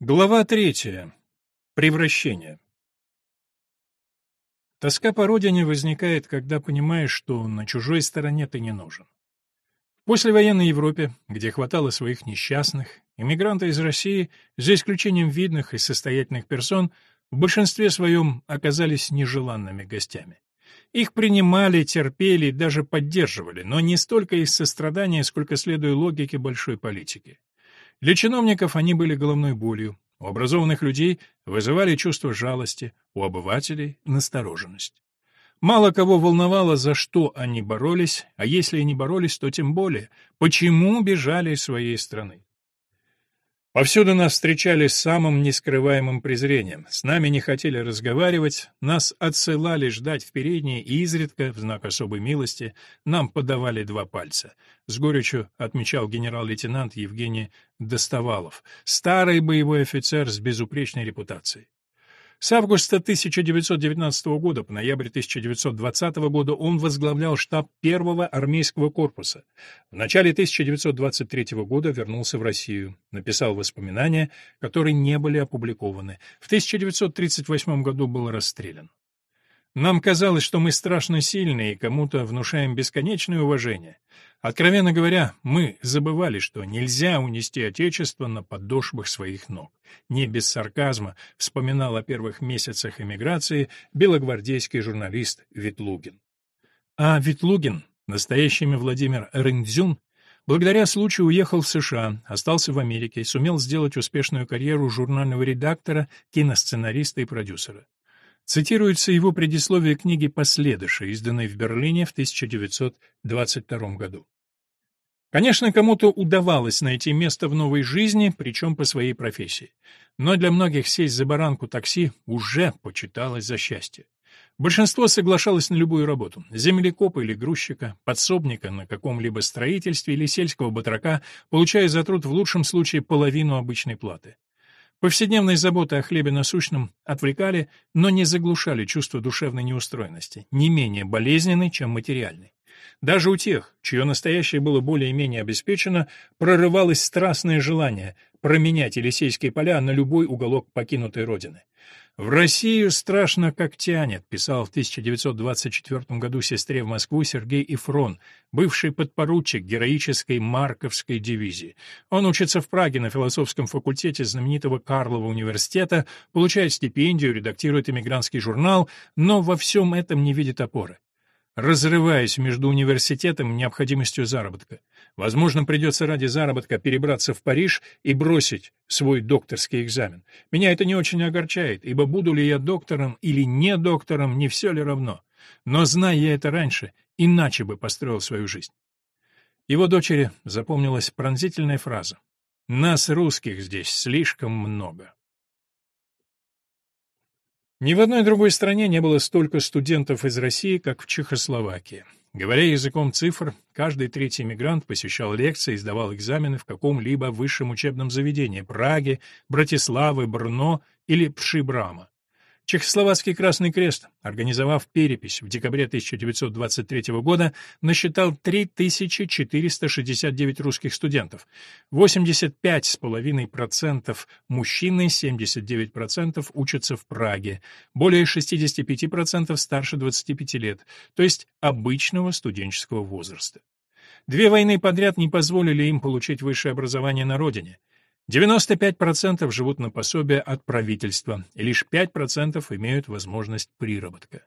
Глава третья. Превращение. Тоска по родине возникает, когда понимаешь, что на чужой стороне ты не нужен. В послевоенной Европе, где хватало своих несчастных, иммигранты из России, за исключением видных и состоятельных персон, в большинстве своем оказались нежеланными гостями. Их принимали, терпели и даже поддерживали, но не столько из сострадания, сколько следуя логике большой политики. Для чиновников они были головной болью, у образованных людей вызывали чувство жалости, у обывателей — настороженность. Мало кого волновало, за что они боролись, а если и не боролись, то тем более, почему бежали из своей страны. Повсюду нас встречали с самым нескрываемым презрением. С нами не хотели разговаривать, нас отсылали ждать в передней и изредка, в знак особой милости, нам подавали два пальца. С горечью отмечал генерал-лейтенант Евгений Достовалов, старый боевой офицер с безупречной репутацией. С августа 1919 года по ноябрь 1920 года он возглавлял штаб первого армейского корпуса. В начале 1923 года вернулся в Россию, написал воспоминания, которые не были опубликованы. В 1938 году был расстрелян. Нам казалось, что мы страшно сильны и кому-то внушаем бесконечное уважение. Откровенно говоря, мы забывали, что нельзя унести Отечество на подошвах своих ног. Не без сарказма вспоминал о первых месяцах эмиграции белогвардейский журналист Ветлугин. А Ветлугин, настоящий имя Владимир Рындзюн, благодаря случаю уехал в США, остался в Америке и сумел сделать успешную карьеру журнального редактора, киносценариста и продюсера. Цитируется его предисловие книги «Последыша», изданной в Берлине в 1922 году. Конечно, кому-то удавалось найти место в новой жизни, причем по своей профессии. Но для многих сесть за баранку такси уже почиталось за счастье. Большинство соглашалось на любую работу – землекопа или грузчика, подсобника на каком-либо строительстве или сельского батрака, получая за труд в лучшем случае половину обычной платы. Повседневные заботы о хлебе насущном отвлекали, но не заглушали чувство душевной неустроенности, не менее болезненной, чем материальной. Даже у тех, чье настоящее было более-менее обеспечено, прорывалось страстное желание променять Елисейские поля на любой уголок покинутой родины. «В Россию страшно как тянет», — писал в 1924 году сестре в Москву Сергей Ифрон, бывший подпоручик героической Марковской дивизии. Он учится в Праге на философском факультете знаменитого Карлова университета, получает стипендию, редактирует эмигрантский журнал, но во всем этом не видит опоры разрываясь между университетом и необходимостью заработка. Возможно, придется ради заработка перебраться в Париж и бросить свой докторский экзамен. Меня это не очень огорчает, ибо буду ли я доктором или не доктором, не все ли равно. Но, зная я это раньше, иначе бы построил свою жизнь. Его дочери запомнилась пронзительная фраза. «Нас, русских, здесь слишком много». Ни в одной другой стране не было столько студентов из России, как в Чехословакии. Говоря языком цифр, каждый третий мигрант посещал лекции и сдавал экзамены в каком-либо высшем учебном заведении – Праге, Братиславы, Брно или Пшибрама. Чехословацкий Красный Крест, организовав перепись в декабре 1923 года, насчитал 3469 русских студентов. 85,5% мужчины, 79% учатся в Праге, более 65% старше 25 лет, то есть обычного студенческого возраста. Две войны подряд не позволили им получить высшее образование на родине. 95% живут на пособие от правительства, и лишь 5% имеют возможность приработка.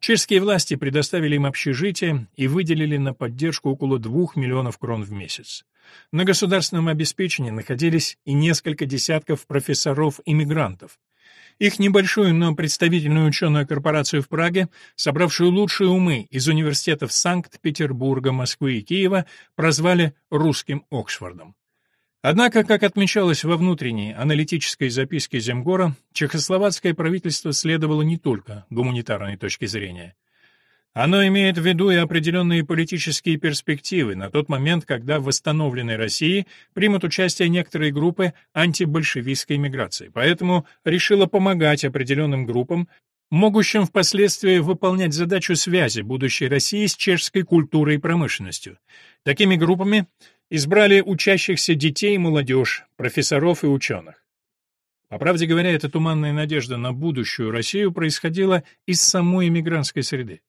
Чешские власти предоставили им общежитие и выделили на поддержку около 2 миллионов крон в месяц. На государственном обеспечении находились и несколько десятков профессоров-иммигрантов. Их небольшую, но представительную ученую корпорацию в Праге, собравшую лучшие умы из университетов Санкт-Петербурга, Москвы и Киева, прозвали «русским Оксфордом». Однако, как отмечалось во внутренней аналитической записке Земгора, чехословацкое правительство следовало не только гуманитарной точки зрения. Оно имеет в виду и определенные политические перспективы на тот момент, когда в восстановленной России примут участие некоторые группы антибольшевистской миграции, поэтому решило помогать определенным группам, могущим впоследствии выполнять задачу связи будущей России с чешской культурой и промышленностью. Такими группами избрали учащихся детей и молодежь, профессоров и ученых. По правде говоря, эта туманная надежда на будущую Россию происходила из самой эмигрантской среды.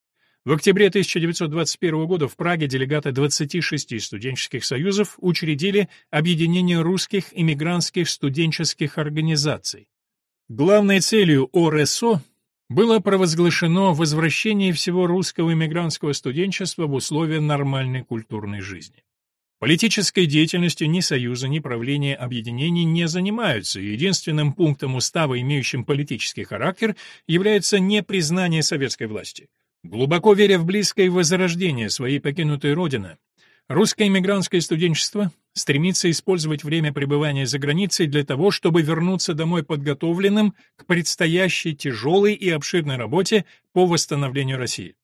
В октябре 1921 года в Праге делегаты 26 студенческих союзов учредили Объединение русских иммигрантских студенческих организаций. Главной целью ОРСО было провозглашено возвращение всего русского иммигрантского студенчества в условия нормальной культурной жизни. Политической деятельностью ни Союза, ни правления объединений не занимаются, и единственным пунктом устава, имеющим политический характер, является непризнание советской власти. Глубоко веря в близкое возрождение своей покинутой родины, русское эмигрантское студенчество стремится использовать время пребывания за границей для того, чтобы вернуться домой подготовленным к предстоящей тяжелой и обширной работе по восстановлению России.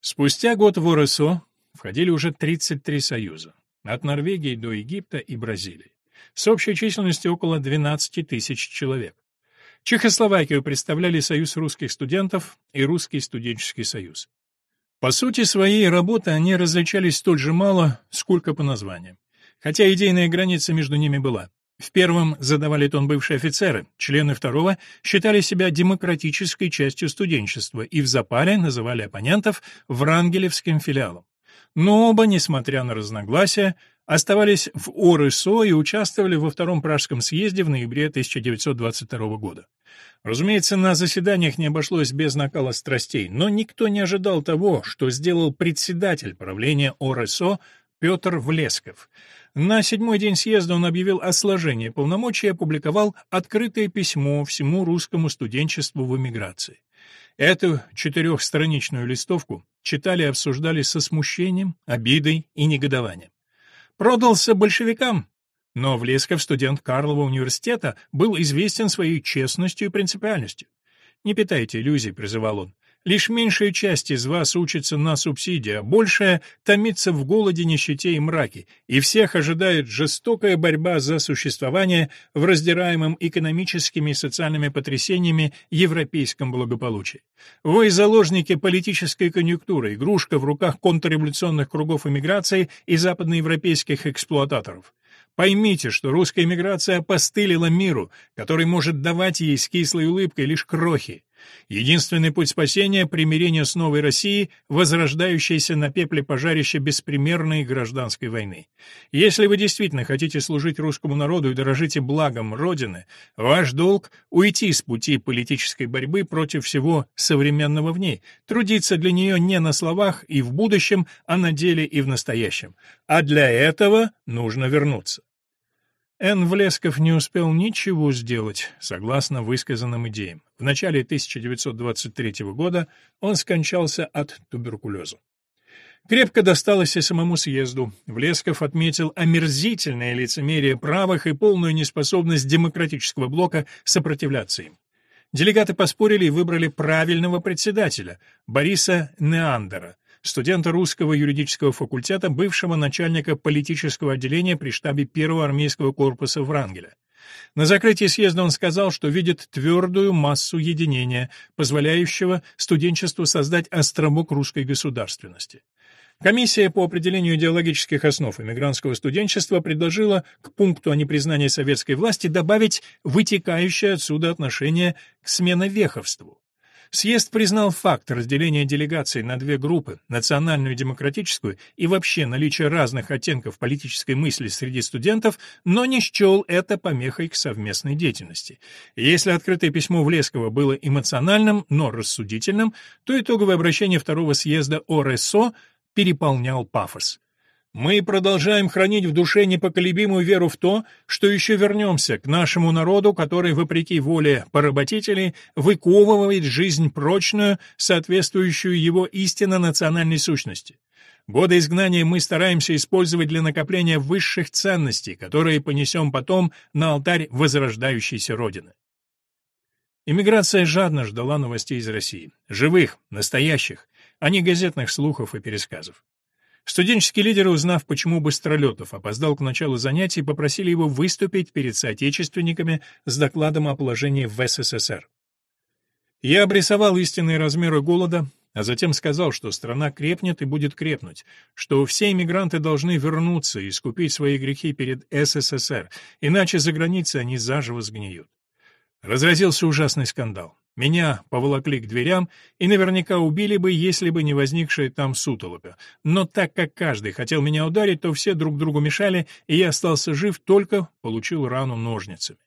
Спустя год в ОРСО входили уже 33 союза, от Норвегии до Египта и Бразилии, с общей численностью около 12 тысяч человек. Чехословакию представляли Союз русских студентов и Русский студенческий союз. По сути своей работы они различались столь же мало, сколько по названиям. Хотя идейная граница между ними была. В первом задавали тон бывшие офицеры, члены второго считали себя демократической частью студенчества и в запале называли оппонентов врангелевским филиалом. Но оба, несмотря на разногласия, оставались в ОРСО и участвовали во Втором Пражском съезде в ноябре 1922 года. Разумеется, на заседаниях не обошлось без накала страстей, но никто не ожидал того, что сделал председатель правления ОРСО Петр Влесков. На седьмой день съезда он объявил о сложении полномочий и опубликовал открытое письмо всему русскому студенчеству в эмиграции. Эту четырехстраничную листовку читали и обсуждали со смущением, обидой и негодованием. Продался большевикам, но Влесков, студент Карлова университета, был известен своей честностью и принципиальностью. «Не питайте иллюзий», — призывал он. Лишь меньшая часть из вас учится на субсидии, а большая томится в голоде, нищете и мраке, и всех ожидает жестокая борьба за существование в раздираемом экономическими и социальными потрясениями европейском благополучии. Вы заложники политической конъюнктуры, игрушка в руках контрреволюционных кругов эмиграции и западноевропейских эксплуататоров. Поймите, что русская эмиграция опостылила миру, который может давать ей с кислой улыбкой лишь крохи. Единственный путь спасения — примирение с новой Россией, возрождающейся на пепле пожарища беспримерной гражданской войны. Если вы действительно хотите служить русскому народу и дорожите благом Родины, ваш долг — уйти с пути политической борьбы против всего современного в ней, трудиться для нее не на словах и в будущем, а на деле и в настоящем. А для этого нужно вернуться. Н. Влесков не успел ничего сделать, согласно высказанным идеям. В начале 1923 года он скончался от туберкулеза. Крепко досталось и самому съезду. Влесков отметил омерзительное лицемерие правых и полную неспособность демократического блока сопротивляться им. Делегаты поспорили и выбрали правильного председателя, Бориса Неандера, студента русского юридического факультета, бывшего начальника политического отделения при штабе первого армейского корпуса Врангеля. На закрытии съезда он сказал, что видит твердую массу единения, позволяющего студенчеству создать островок русской государственности. Комиссия по определению идеологических основ эмигрантского студенчества предложила к пункту о непризнании советской власти добавить вытекающее отсюда отношение к сменовеховству. Съезд признал факт разделения делегаций на две группы, национальную и демократическую, и вообще наличие разных оттенков политической мысли среди студентов, но не счел это помехой к совместной деятельности. Если открытое письмо Влескова было эмоциональным, но рассудительным, то итоговое обращение второго съезда ОРСО переполнял пафос. Мы продолжаем хранить в душе непоколебимую веру в то, что еще вернемся к нашему народу, который, вопреки воле поработителей, выковывает жизнь прочную, соответствующую его истинно национальной сущности. Годы изгнания мы стараемся использовать для накопления высших ценностей, которые понесем потом на алтарь возрождающейся Родины. Иммиграция жадно ждала новостей из России. Живых, настоящих, а не газетных слухов и пересказов. Студенческие лидеры, узнав, почему Быстролетов опоздал к началу занятий, попросили его выступить перед соотечественниками с докладом о положении в СССР. Я обрисовал истинные размеры голода, а затем сказал, что страна крепнет и будет крепнуть, что все иммигранты должны вернуться и искупить свои грехи перед СССР, иначе за границей они заживо сгниют. Разразился ужасный скандал. Меня поволокли к дверям и наверняка убили бы, если бы не возникшая там сутолопа. Но так как каждый хотел меня ударить, то все друг другу мешали, и я остался жив, только получил рану ножницами.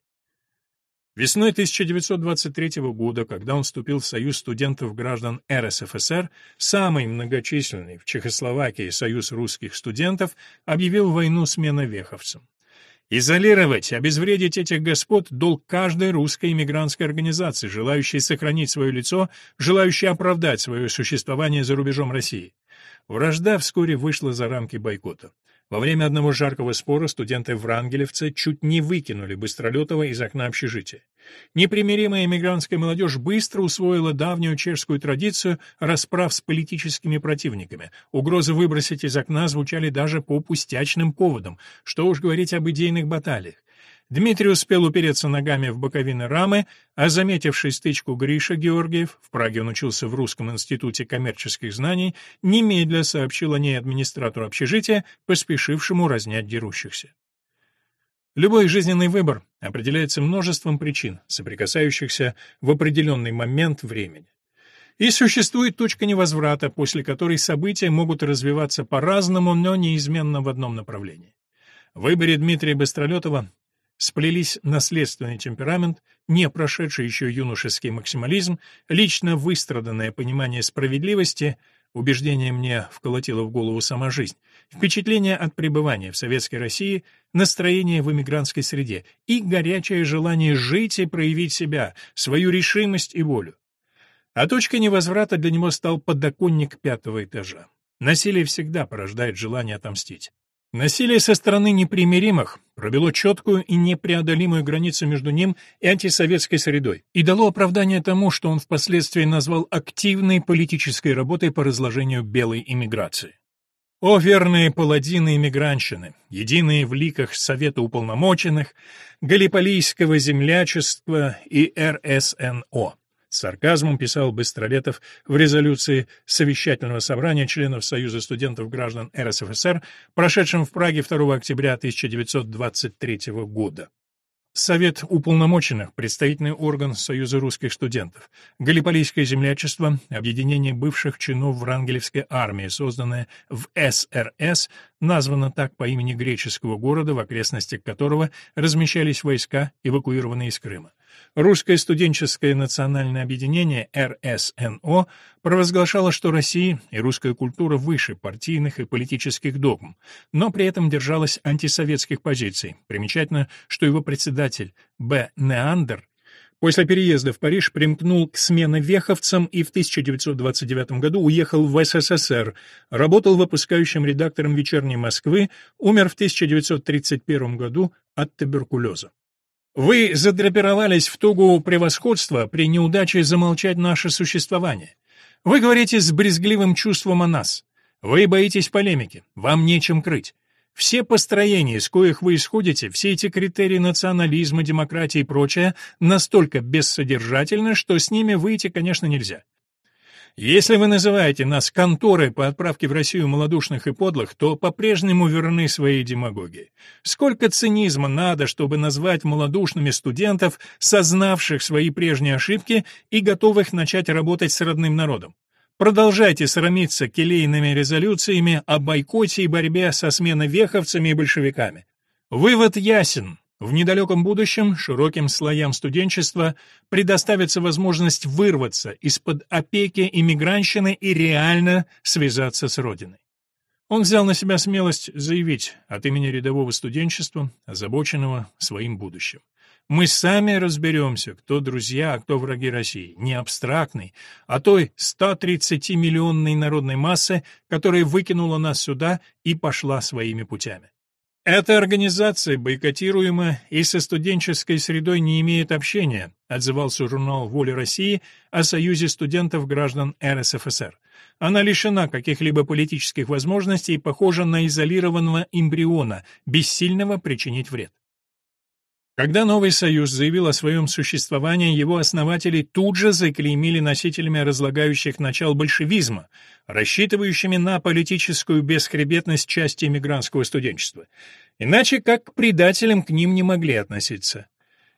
Весной 1923 года, когда он вступил в Союз студентов-граждан РСФСР, самый многочисленный в Чехословакии Союз русских студентов объявил войну сменовеховцам. Изолировать, обезвредить этих господ – долг каждой русской иммигрантской организации, желающей сохранить свое лицо, желающей оправдать свое существование за рубежом России. Вражда вскоре вышла за рамки бойкота. Во время одного жаркого спора студенты-врангелевцы чуть не выкинули Быстролетова из окна общежития. Непримиримая эмигрантская молодежь быстро усвоила давнюю чешскую традицию расправ с политическими противниками. Угрозы выбросить из окна звучали даже по пустячным поводам, что уж говорить об идейных баталиях. Дмитрий успел упереться ногами в боковины рамы, а заметивший стычку Гриша Георгиев, в Праге он учился в Русском институте коммерческих знаний, немедля сообщил о ней администратору общежития, поспешившему разнять дерущихся. Любой жизненный выбор определяется множеством причин, соприкасающихся в определенный момент времени. И существует точка невозврата, после которой события могут развиваться по-разному, но неизменно в одном направлении. В выборе Дмитрия Быстролетова сплелись наследственный темперамент, не прошедший еще юношеский максимализм, лично выстраданное понимание справедливости, убеждение мне вколотило в голову сама жизнь, впечатление от пребывания в Советской России, настроение в эмигрантской среде и горячее желание жить и проявить себя, свою решимость и волю. А точкой невозврата для него стал подоконник пятого этажа. Насилие всегда порождает желание отомстить. Насилие со стороны непримиримых пробило четкую и непреодолимую границу между ним и антисоветской средой и дало оправдание тому, что он впоследствии назвал активной политической работой по разложению белой иммиграции. О, верные паладины иммигрантщины, единые в ликах Совета уполномоченных, Галиполийского землячества и РСНО! С сарказмом писал Быстролетов в резолюции Совещательного собрания членов Союза студентов граждан РСФСР, прошедшем в Праге 2 октября 1923 года. Совет уполномоченных, представительный орган Союза русских студентов, Галиполийское землячество, объединение бывших чинов Врангелевской армии, созданное в СРС, названо так по имени греческого города, в окрестностях которого размещались войска, эвакуированные из Крыма. Русское студенческое национальное объединение РСНО провозглашало, что Россия и русская культура выше партийных и политических догм, но при этом держалась антисоветских позиций. Примечательно, что его председатель Б. Неандер После переезда в Париж примкнул к сменовеховцам и в 1929 году уехал в СССР, работал выпускающим редактором «Вечерней Москвы», умер в 1931 году от туберкулеза. Вы задрапировались в тугу превосходства при неудаче замолчать наше существование. Вы говорите с брезгливым чувством о нас. Вы боитесь полемики, вам нечем крыть. Все построения, из коих вы исходите, все эти критерии национализма, демократии и прочее, настолько бессодержательны, что с ними выйти, конечно, нельзя. Если вы называете нас конторой по отправке в Россию малодушных и подлых, то по-прежнему верны своей демагогии. Сколько цинизма надо, чтобы назвать малодушными студентов, сознавших свои прежние ошибки и готовых начать работать с родным народом? Продолжайте срамиться келейными резолюциями о бойкоте и борьбе со сменовеховцами и большевиками. Вывод ясен. В недалеком будущем широким слоям студенчества предоставится возможность вырваться из-под опеки иммигрантщины и реально связаться с Родиной. Он взял на себя смелость заявить от имени рядового студенчества, озабоченного своим будущим. Мы сами разберемся, кто друзья, а кто враги России, не абстрактный, а той 130-миллионной народной массы, которая выкинула нас сюда и пошла своими путями. Эта организация бойкотируема и со студенческой средой не имеет общения, отзывался журнал «Воля России» о Союзе студентов граждан РСФСР. Она лишена каких-либо политических возможностей и похожа на изолированного эмбриона, бессильного причинить вред. Когда новый союз заявил о своем существовании, его основатели тут же заклеймили носителями разлагающих начал большевизма, рассчитывающими на политическую бесхребетность части эмигрантского студенчества. Иначе как к предателям к ним не могли относиться.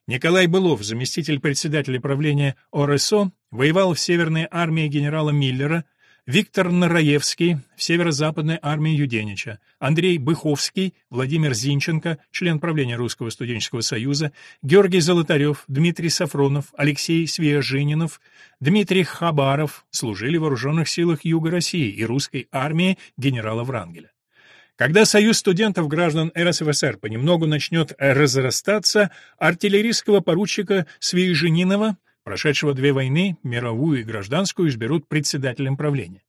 Николай Былов, заместитель председателя правления ОРСО, воевал в Северной армии генерала Миллера, Виктор Нараевский в Северо-Западной армии Юденича, Андрей Быховский, Владимир Зинченко, член правления Русского студенческого союза, Георгий Золотарев, Дмитрий Сафронов, Алексей Свияжининов, Дмитрий Хабаров служили в вооруженных силах Юга России и русской армии генерала Врангеля. Когда Союз студентов граждан РСФСР понемногу начнет разрастаться, артиллерийского поручика Свияжининова прошедшего две войны, мировую и гражданскую, изберут председателем правления.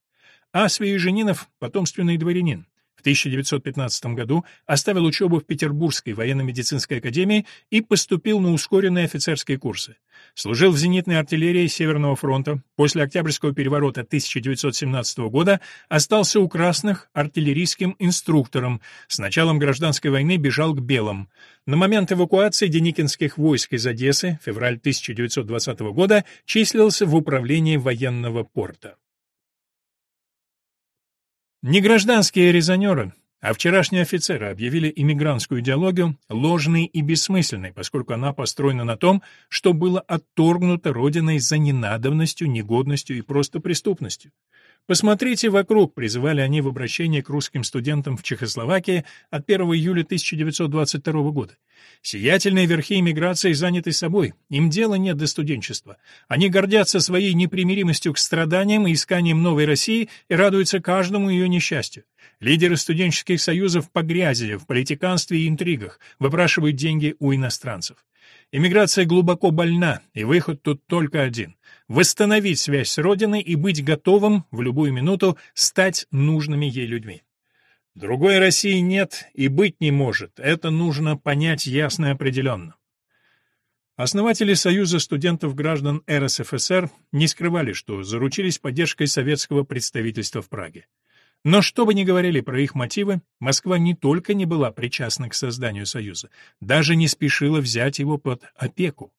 А Свияженинов — потомственный дворянин. В 1915 году оставил учебу в Петербургской военно-медицинской академии и поступил на ускоренные офицерские курсы. Служил в зенитной артиллерии Северного фронта. После Октябрьского переворота 1917 года остался у красных артиллерийским инструктором. С началом гражданской войны бежал к белым. На момент эвакуации деникинских войск из Одессы, февраль 1920 года, числился в управлении военного порта. Не гражданские резонеры, а вчерашние офицеры объявили иммигрантскую идеологию ложной и бессмысленной, поскольку она построена на том, что было отторгнуто Родиной за ненадобностью, негодностью и просто преступностью. Посмотрите вокруг, призывали они в обращении к русским студентам в Чехословакии от 1 июля 1922 года. Сиятельные верхи эмиграции заняты собой, им дела нет до студенчества. Они гордятся своей непримиримостью к страданиям и исканиям новой России и радуются каждому ее несчастью. Лидеры студенческих союзов погрязили в политиканстве и интригах, выпрашивают деньги у иностранцев. Эмиграция глубоко больна, и выход тут только один — восстановить связь с Родиной и быть готовым в любую минуту стать нужными ей людьми. Другой России нет и быть не может, это нужно понять ясно и определенно. Основатели Союза студентов-граждан РСФСР не скрывали, что заручились поддержкой советского представительства в Праге. Но что бы ни говорили про их мотивы, Москва не только не была причастна к созданию Союза, даже не спешила взять его под опеку.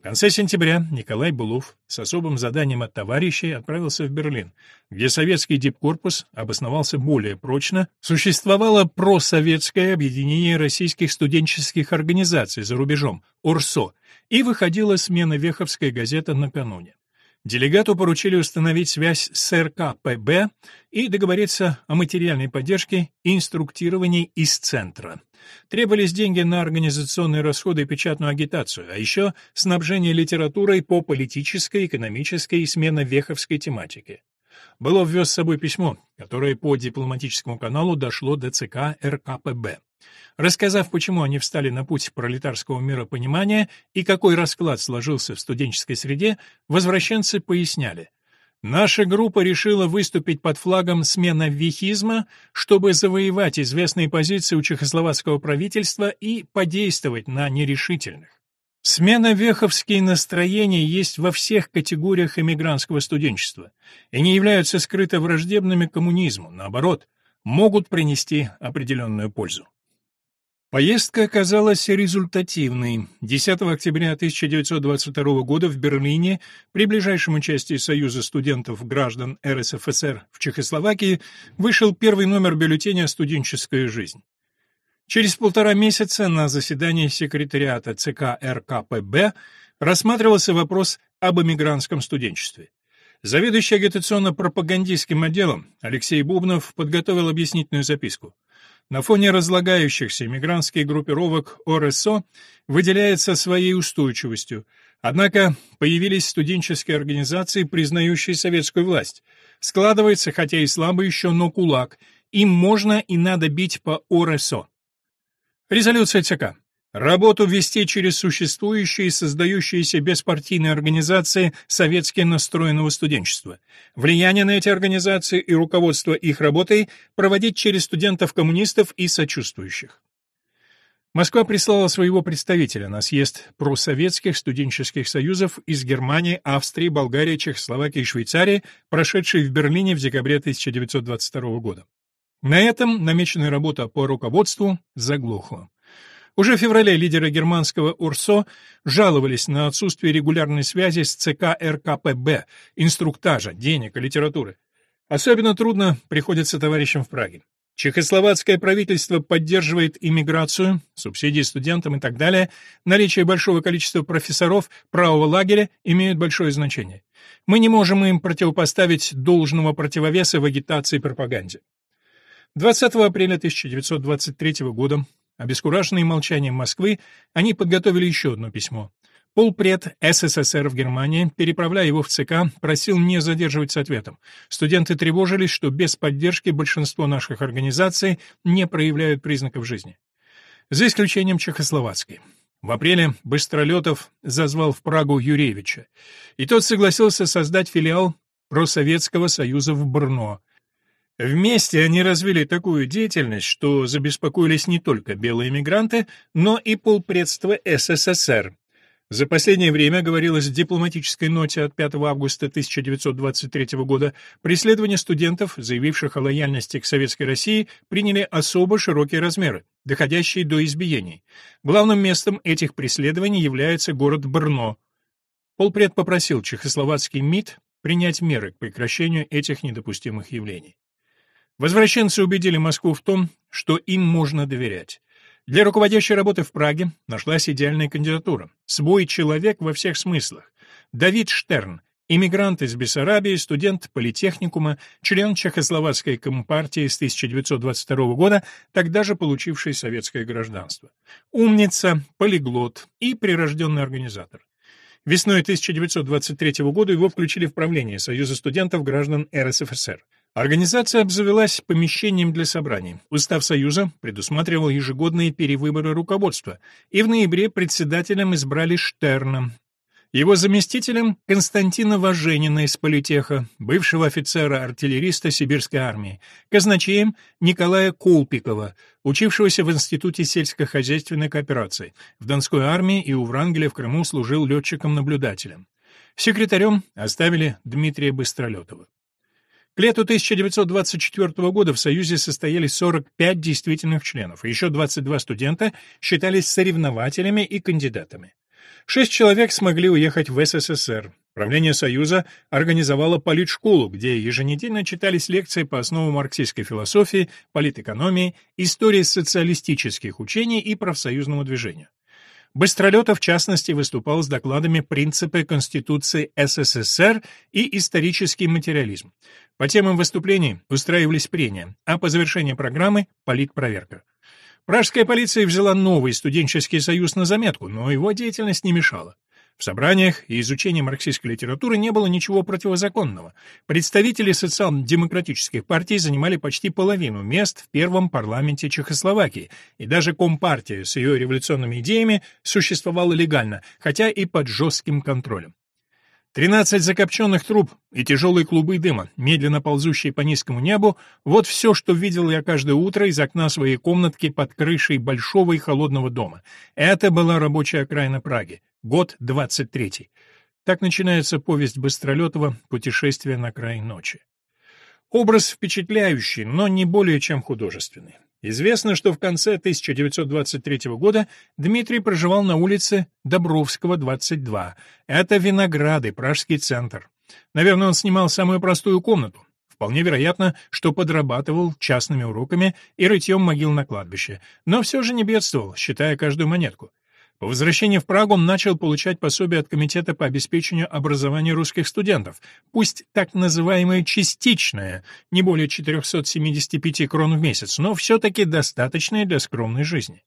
В конце сентября Николай Булов с особым заданием от товарищей отправился в Берлин, где советский дипкорпус обосновался более прочно, существовало просоветское объединение российских студенческих организаций за рубежом, ОРСО, и выходила смена Веховская газета накануне. Делегату поручили установить связь с РКПБ и договориться о материальной поддержке и инструктировании из центра. Требовались деньги на организационные расходы и печатную агитацию, а еще снабжение литературой по политической, экономической и сменно-веховской тематике. Было ввез с собой письмо, которое по дипломатическому каналу дошло до ЦК РКПБ. Рассказав, почему они встали на путь пролетарского миропонимания и какой расклад сложился в студенческой среде, возвращенцы поясняли. Наша группа решила выступить под флагом смена вихизма, чтобы завоевать известные позиции у чехословацкого правительства и подействовать на нерешительных. Смена веховские настроения есть во всех категориях эмигрантского студенчества и не являются скрыто враждебными коммунизму, наоборот, могут принести определенную пользу. Поездка оказалась результативной. 10 октября 1922 года в Берлине при ближайшем участии Союза студентов граждан РСФСР в Чехословакии вышел первый номер бюллетеня «Студенческая жизнь». Через полтора месяца на заседании секретариата ЦК РКПБ рассматривался вопрос об эмигрантском студенчестве. Заведующий агитационно-пропагандистским отделом Алексей Бубнов подготовил объяснительную записку. На фоне разлагающихся мигрантских группировок ОРСО выделяется своей устойчивостью. Однако появились студенческие организации, признающие советскую власть. Складывается, хотя и слабо еще, но кулак. Им можно и надо бить по ОРСО. Резолюция ЦК. Работу вести через существующие и создающиеся беспартийные организации советски настроенного студенчества. Влияние на эти организации и руководство их работой проводить через студентов-коммунистов и сочувствующих. Москва прислала своего представителя на съезд просоветских студенческих союзов из Германии, Австрии, Болгарии, Чехословакии и Швейцарии, прошедший в Берлине в декабре 1922 года. На этом намеченная работа по руководству заглохла. Уже в феврале лидеры германского УРСО жаловались на отсутствие регулярной связи с ЦК РКПБ, инструктажа, денег и литературы. Особенно трудно приходится товарищам в Праге. Чехословацкое правительство поддерживает иммиграцию, субсидии студентам и так далее. Наличие большого количества профессоров правого лагеря имеют большое значение. Мы не можем им противопоставить должного противовеса в агитации и пропаганде. 20 апреля 1923 года, обескураженные молчанием Москвы, они подготовили еще одно письмо. Полпред СССР в Германии, переправляя его в ЦК, просил не задерживать с ответом. Студенты тревожились, что без поддержки большинство наших организаций не проявляют признаков жизни. За исключением Чехословацкой. В апреле Быстролетов зазвал в Прагу Юревича, и тот согласился создать филиал Просоветского союза в Брно. Вместе они развили такую деятельность, что забеспокоились не только белые мигранты, но и полпредства СССР, за последнее время, говорилось в дипломатической ноте от 5 августа 1923 года, преследования студентов, заявивших о лояльности к Советской России, приняли особо широкие размеры, доходящие до избиений. Главным местом этих преследований является город Брно. Полпред попросил чехословацкий МИД принять меры к прекращению этих недопустимых явлений. Возвращенцы убедили Москву в том, что им можно доверять. Для руководящей работы в Праге нашлась идеальная кандидатура. Свой человек во всех смыслах. Давид Штерн, иммигрант из Бессарабии, студент политехникума, член Чехословацкой компартии с 1922 года, тогда же получивший советское гражданство. Умница, полиглот и прирожденный организатор. Весной 1923 года его включили в правление Союза студентов граждан РСФСР. Организация обзавелась помещением для собраний. Устав Союза предусматривал ежегодные перевыборы руководства, и в ноябре председателем избрали Штерна. Его заместителем — Константина Важенина из политеха, бывшего офицера-артиллериста сибирской армии, казначеем Николая Колпикова, учившегося в Институте сельскохозяйственной кооперации. В Донской армии и у Врангеля в Крыму служил летчиком-наблюдателем. Секретарем оставили Дмитрия Быстролетова. К лету 1924 года в Союзе состоялись 45 действительных членов, еще 22 студента считались соревнователями и кандидатами. Шесть человек смогли уехать в СССР. Правление Союза организовало политшколу, где еженедельно читались лекции по основам марксистской философии, политэкономии, истории социалистических учений и профсоюзному движению. Быстролетов, в частности, выступал с докладами «Принципы Конституции СССР» и «Исторический материализм». По темам выступлений устраивались прения, а по завершении программы — политпроверка. Пражская полиция взяла новый студенческий союз на заметку, но его деятельность не мешала. В собраниях и изучении марксистской литературы не было ничего противозаконного. Представители социал-демократических партий занимали почти половину мест в первом парламенте Чехословакии, и даже Компартия с ее революционными идеями существовала легально, хотя и под жестким контролем. Тринадцать закопченных труб и тяжелые клубы дыма, медленно ползущие по низкому небу — вот все, что видел я каждое утро из окна своей комнатки под крышей большого и холодного дома. Это была рабочая окраина Праги. Год 23. Так начинается повесть Быстролетова «Путешествие на край ночи». Образ впечатляющий, но не более чем художественный. Известно, что в конце 1923 года Дмитрий проживал на улице Добровского, 22. Это Винограды, Пражский центр. Наверное, он снимал самую простую комнату. Вполне вероятно, что подрабатывал частными уроками и рытьем могил на кладбище, но все же не бедствовал, считая каждую монетку. По возвращении в Прагу он начал получать пособие от Комитета по обеспечению образования русских студентов, пусть так называемое «частичное», не более 475 крон в месяц, но все-таки достаточное для скромной жизни.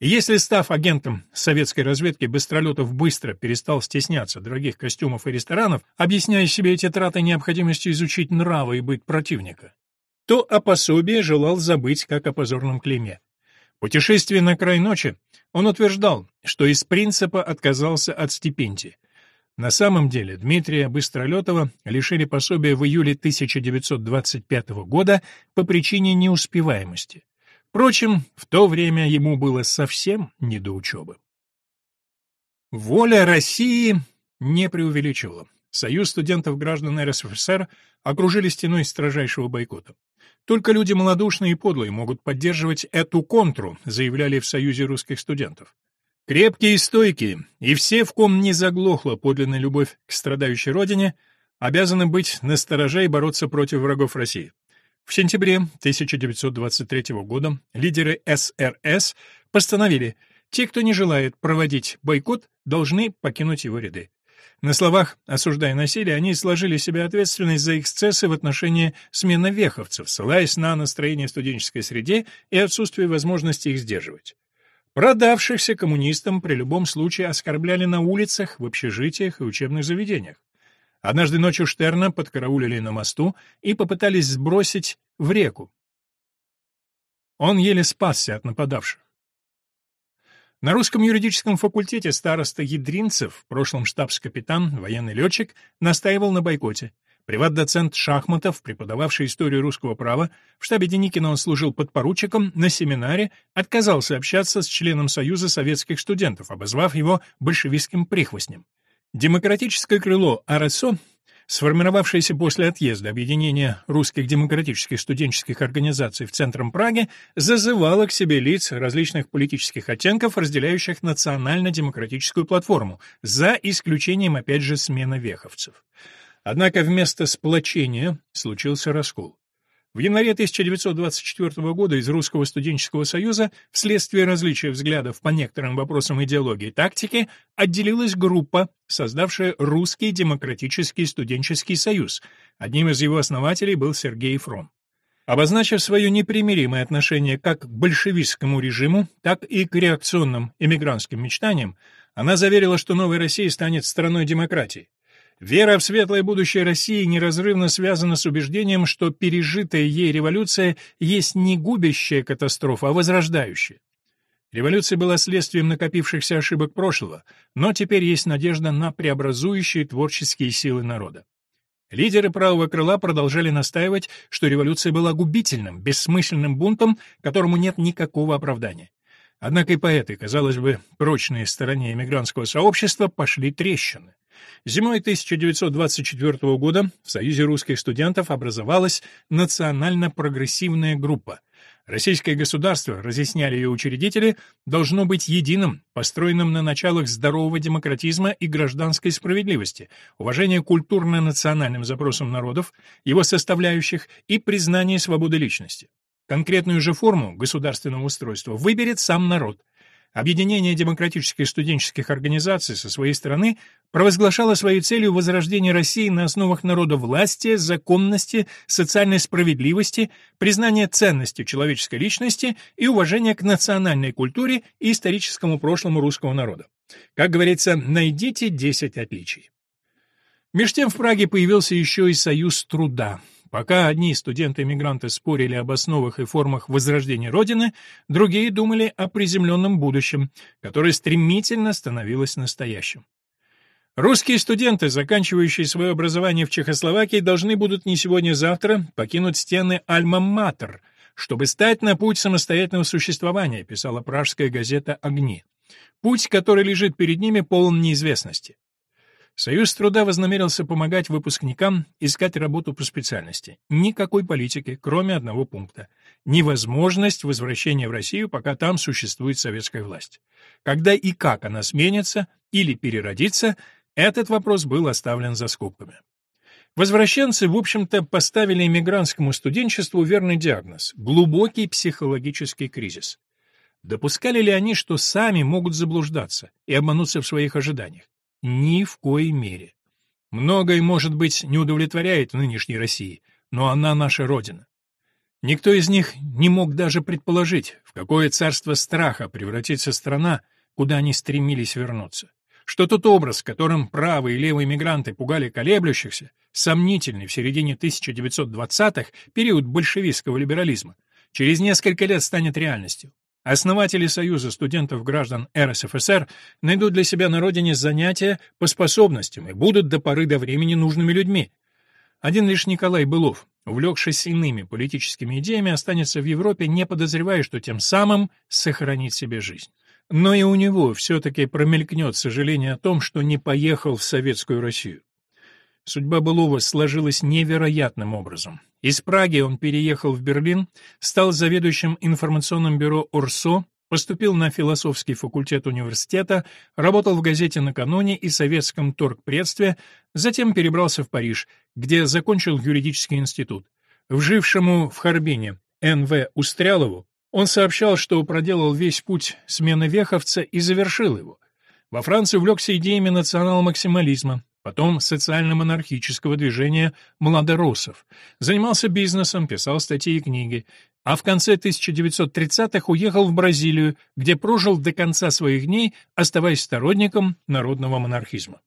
Если, став агентом советской разведки, Быстролетов быстро перестал стесняться дорогих костюмов и ресторанов, объясняя себе эти траты необходимостью изучить нравы и быть противника, то о пособии желал забыть как о позорном клейме. Путешествие на край ночи он утверждал, что из принципа отказался от стипендии. На самом деле Дмитрия Быстролетова лишили пособия в июле 1925 года по причине неуспеваемости. Впрочем, в то время ему было совсем не до учебы. Воля России не преувеличивала. Союз студентов-граждан РСФСР окружили стеной строжайшего бойкота. Только люди малодушные и подлые могут поддерживать эту контру, заявляли в Союзе русских студентов. Крепкие и стойкие, и все, в ком не заглохла подлинная любовь к страдающей родине, обязаны быть настороже и бороться против врагов России. В сентябре 1923 года лидеры СРС постановили, те, кто не желает проводить бойкот, должны покинуть его ряды. На словах, осуждая насилие, они сложили себе ответственность за эксцессы в отношении смены веховцев, ссылаясь на настроение в студенческой среде и отсутствие возможности их сдерживать. Продавшихся коммунистам при любом случае оскорбляли на улицах, в общежитиях и учебных заведениях. Однажды ночью Штерна подкараулили на мосту и попытались сбросить в реку. Он еле спасся от нападавших. На русском юридическом факультете староста Ядринцев, в прошлом штабс-капитан, военный летчик, настаивал на бойкоте. Приват-доцент Шахматов, преподававший историю русского права, в штабе Деникина он служил подпоручиком, на семинаре отказался общаться с членом Союза советских студентов, обозвав его большевистским прихвостнем. Демократическое крыло РСО сформировавшееся после отъезда объединения русских демократических студенческих организаций в центром Праги, зазывало к себе лиц различных политических оттенков, разделяющих национально-демократическую платформу, за исключением, опять же, смены веховцев. Однако вместо сплочения случился раскол. В январе 1924 года из Русского студенческого союза вследствие различия взглядов по некоторым вопросам идеологии и тактики отделилась группа, создавшая Русский демократический студенческий союз. Одним из его основателей был Сергей Фром. Обозначив свое непримиримое отношение как к большевистскому режиму, так и к реакционным эмигрантским мечтаниям, она заверила, что новая Россия станет страной демократии. Вера в светлое будущее России неразрывно связана с убеждением, что пережитая ей революция есть не губящая катастрофа, а возрождающая. Революция была следствием накопившихся ошибок прошлого, но теперь есть надежда на преобразующие творческие силы народа. Лидеры правого крыла продолжали настаивать, что революция была губительным, бессмысленным бунтом, которому нет никакого оправдания. Однако и по этой, казалось бы, прочной стороне эмигрантского сообщества пошли трещины. Зимой 1924 года в Союзе русских студентов образовалась национально-прогрессивная группа. Российское государство, разъясняли ее учредители, должно быть единым, построенным на началах здорового демократизма и гражданской справедливости, уважения культурно-национальным запросам народов, его составляющих и признания свободы личности. Конкретную же форму государственного устройства выберет сам народ, Объединение демократических студенческих организаций со своей стороны провозглашало своей целью возрождение России на основах народовластия, законности, социальной справедливости, признания ценности человеческой личности и уважения к национальной культуре и историческому прошлому русского народа. Как говорится, найдите 10 отличий. Меж тем в Праге появился еще и Союз труда – Пока одни студенты-эмигранты спорили об основах и формах возрождения Родины, другие думали о приземленном будущем, которое стремительно становилось настоящим. Русские студенты, заканчивающие свое образование в Чехословакии, должны будут не сегодня-завтра покинуть стены Альма-Матер, чтобы стать на путь самостоятельного существования, писала пражская газета «Огни». Путь, который лежит перед ними, полон неизвестности. Союз труда вознамерился помогать выпускникам искать работу по специальности. Никакой политики, кроме одного пункта. Невозможность возвращения в Россию, пока там существует советская власть. Когда и как она сменится или переродится, этот вопрос был оставлен за скобками. Возвращенцы, в общем-то, поставили иммигрантскому студенчеству верный диагноз – глубокий психологический кризис. Допускали ли они, что сами могут заблуждаться и обмануться в своих ожиданиях? Ни в коей мере. Многое, может быть, не удовлетворяет в нынешней России, но она наша Родина. Никто из них не мог даже предположить, в какое царство страха превратится страна, куда они стремились вернуться. Что тот образ, которым правые и левые мигранты пугали колеблющихся, сомнительный в середине 1920-х, период большевистского либерализма, через несколько лет станет реальностью. Основатели Союза студентов-граждан РСФСР найдут для себя на родине занятия по способностям и будут до поры до времени нужными людьми. Один лишь Николай Былов, увлекшись иными политическими идеями, останется в Европе, не подозревая, что тем самым сохранит себе жизнь. Но и у него все-таки промелькнет сожаление о том, что не поехал в Советскую Россию. Судьба Былова сложилась невероятным образом. Из Праги он переехал в Берлин, стал заведующим информационным бюро ОРСО, поступил на философский факультет университета, работал в газете «Накануне» и советском торгпредстве, затем перебрался в Париж, где закончил юридический институт. вжившему в Харбине Н.В. Устрялову, он сообщал, что проделал весь путь смены Веховца и завершил его. Во Франции увлекся идеями национал-максимализма, потом социально-монархического движения «Младороссов», занимался бизнесом, писал статьи и книги, а в конце 1930-х уехал в Бразилию, где прожил до конца своих дней, оставаясь сторонником народного монархизма.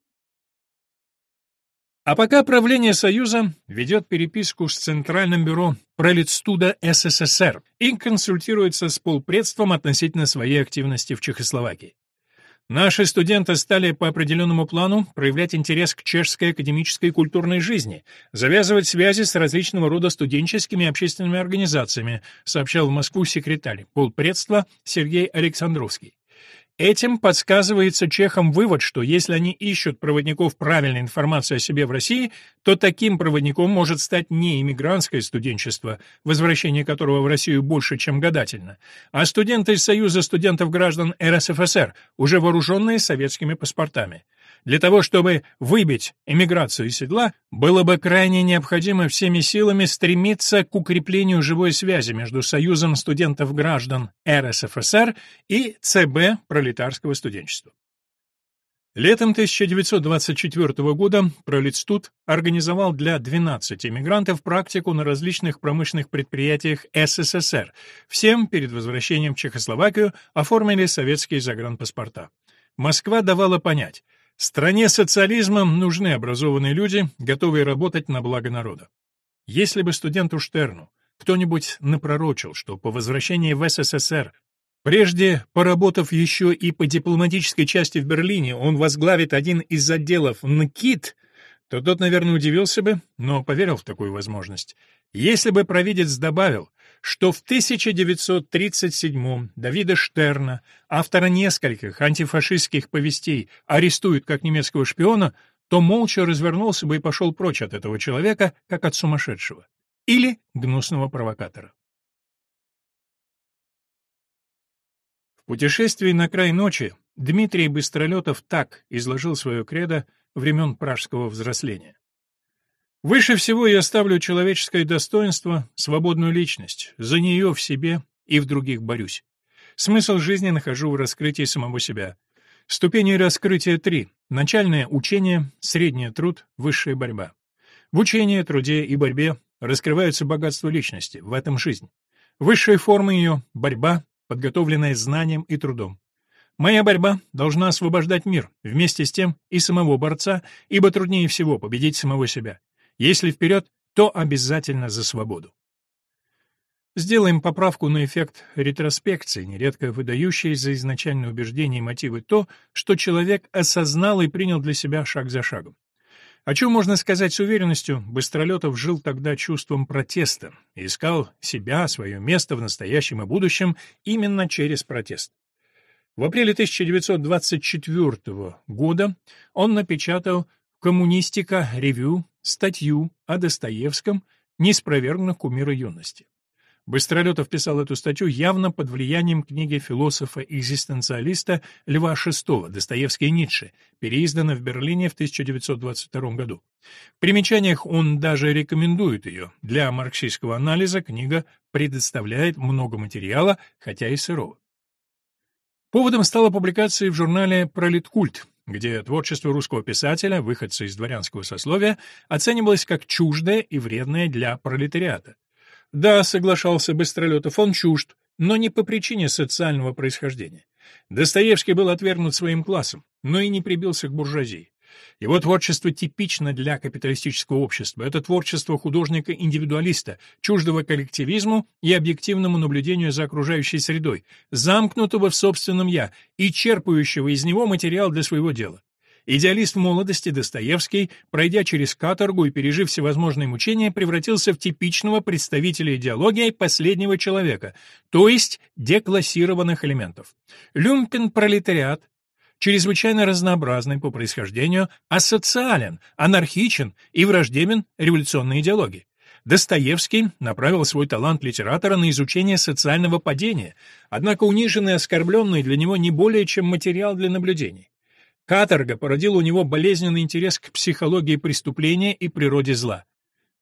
А пока правление Союза ведет переписку с Центральным бюро Пролетстуда СССР и консультируется с полпредством относительно своей активности в Чехословакии. Наши студенты стали по определенному плану проявлять интерес к чешской академической и культурной жизни, завязывать связи с различного рода студенческими и общественными организациями, сообщал в Москву секретарь полпредства Сергей Александровский. Этим подсказывается чехам вывод, что если они ищут проводников правильной информации о себе в России, то таким проводником может стать не иммигрантское студенчество, возвращение которого в Россию больше, чем гадательно, а студенты из Союза студентов-граждан РСФСР, уже вооруженные советскими паспортами. Для того, чтобы выбить эмиграцию из седла, было бы крайне необходимо всеми силами стремиться к укреплению живой связи между Союзом студентов-граждан РСФСР и ЦБ пролетарского студенчества. Летом 1924 года Пролетстуд организовал для 12 эмигрантов практику на различных промышленных предприятиях СССР. Всем перед возвращением в Чехословакию оформили советские загранпаспорта. Москва давала понять, Стране социализма нужны образованные люди, готовые работать на благо народа. Если бы студенту Штерну кто-нибудь напророчил, что по возвращении в СССР, прежде поработав еще и по дипломатической части в Берлине, он возглавит один из отделов НКИТ, то тот, наверное, удивился бы, но поверил в такую возможность. Если бы провидец добавил, что в 1937-м Давида Штерна, автора нескольких антифашистских повестей, арестуют как немецкого шпиона, то молча развернулся бы и пошел прочь от этого человека, как от сумасшедшего. Или гнусного провокатора. В путешествии на край ночи Дмитрий Быстролетов так изложил свое кредо времен пражского взросления. Выше всего я ставлю человеческое достоинство, свободную личность. За нее в себе и в других борюсь. Смысл жизни нахожу в раскрытии самого себя. Ступени раскрытия три. Начальное учение, средний труд, высшая борьба. В учении, труде и борьбе раскрываются богатства личности, в этом жизнь. Высшая форма ее — борьба, подготовленная знанием и трудом. Моя борьба должна освобождать мир, вместе с тем и самого борца, ибо труднее всего победить самого себя. Если вперед, то обязательно за свободу. Сделаем поправку на эффект ретроспекции, нередко выдающий за изначальное убеждение и мотивы то, что человек осознал и принял для себя шаг за шагом. О чем можно сказать с уверенностью, Быстролетов жил тогда чувством протеста и искал себя, свое место в настоящем и будущем именно через протест. В апреле 1924 года он напечатал «Коммунистика. Ревю статью о Достоевском, не спровергнув кумира юности. Быстролетов писал эту статью явно под влиянием книги философа-экзистенциалиста Льва VI «Достоевский и Ницше», переиздана в Берлине в 1922 году. В примечаниях он даже рекомендует ее. Для марксистского анализа книга предоставляет много материала, хотя и сырого. Поводом стала публикация в журнале «Пролеткульт», где творчество русского писателя, выходца из дворянского сословия, оценивалось как чуждое и вредное для пролетариата. Да, соглашался Быстролетов, он чужд, но не по причине социального происхождения. Достоевский был отвергнут своим классом, но и не прибился к буржуазии. Его творчество типично для капиталистического общества. Это творчество художника-индивидуалиста, чуждого коллективизму и объективному наблюдению за окружающей средой, замкнутого в собственном «я» и черпающего из него материал для своего дела. Идеалист молодости Достоевский, пройдя через каторгу и пережив всевозможные мучения, превратился в типичного представителя идеологии последнего человека, то есть деклассированных элементов. Люмпен-пролетариат чрезвычайно разнообразный по происхождению, асоциален, анархичен и враждебен революционной идеологии. Достоевский направил свой талант литератора на изучение социального падения, однако униженный и оскорбленный для него не более чем материал для наблюдений. Каторга породила у него болезненный интерес к психологии преступления и природе зла.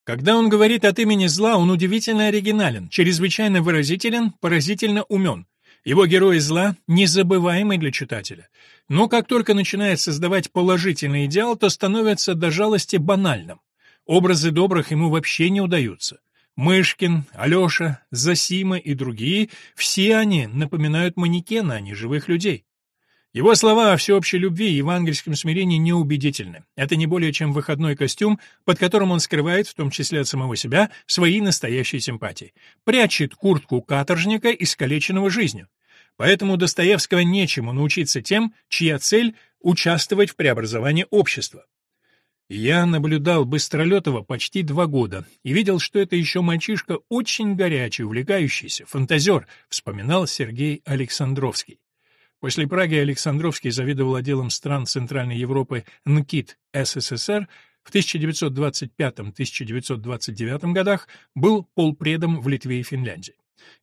Когда он говорит от имени зла, он удивительно оригинален, чрезвычайно выразителен, поразительно умен. Его герой зла незабываемый для читателя. Но как только начинает создавать положительный идеал, то становится до жалости банальным. Образы добрых ему вообще не удаются. Мышкин, Алеша, Засима и другие — все они напоминают манекена, а не живых людей. Его слова о всеобщей любви и евангельском смирении неубедительны. Это не более чем выходной костюм, под которым он скрывает, в том числе от самого себя, свои настоящие симпатии. Прячет куртку каторжника, искалеченного жизнью. Поэтому Достоевского нечему научиться тем, чья цель — участвовать в преобразовании общества. Я наблюдал Быстролетова почти два года и видел, что это еще мальчишка очень горячий, увлекающийся, фантазер, вспоминал Сергей Александровский. После Праги Александровский завидовал отделом стран Центральной Европы НКИТ СССР, в 1925-1929 годах был полпредом в Литве и Финляндии.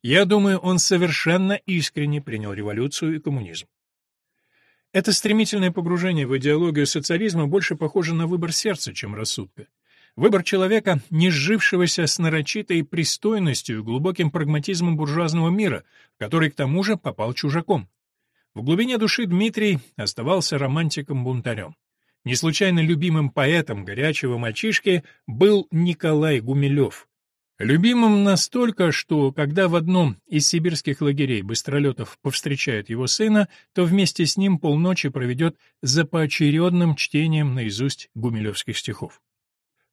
Я думаю, он совершенно искренне принял революцию и коммунизм. Это стремительное погружение в идеологию социализма больше похоже на выбор сердца, чем рассудка. Выбор человека, не сжившегося с нарочитой пристойностью и глубоким прагматизмом буржуазного мира, который к тому же попал чужаком. В глубине души Дмитрий оставался романтиком-бунтарем. Не случайно любимым поэтом горячего мальчишки был Николай Гумилев. Любимым настолько, что когда в одном из сибирских лагерей Быстролетов повстречает его сына, то вместе с ним полночи проведет за поочередным чтением наизусть гумилевских стихов.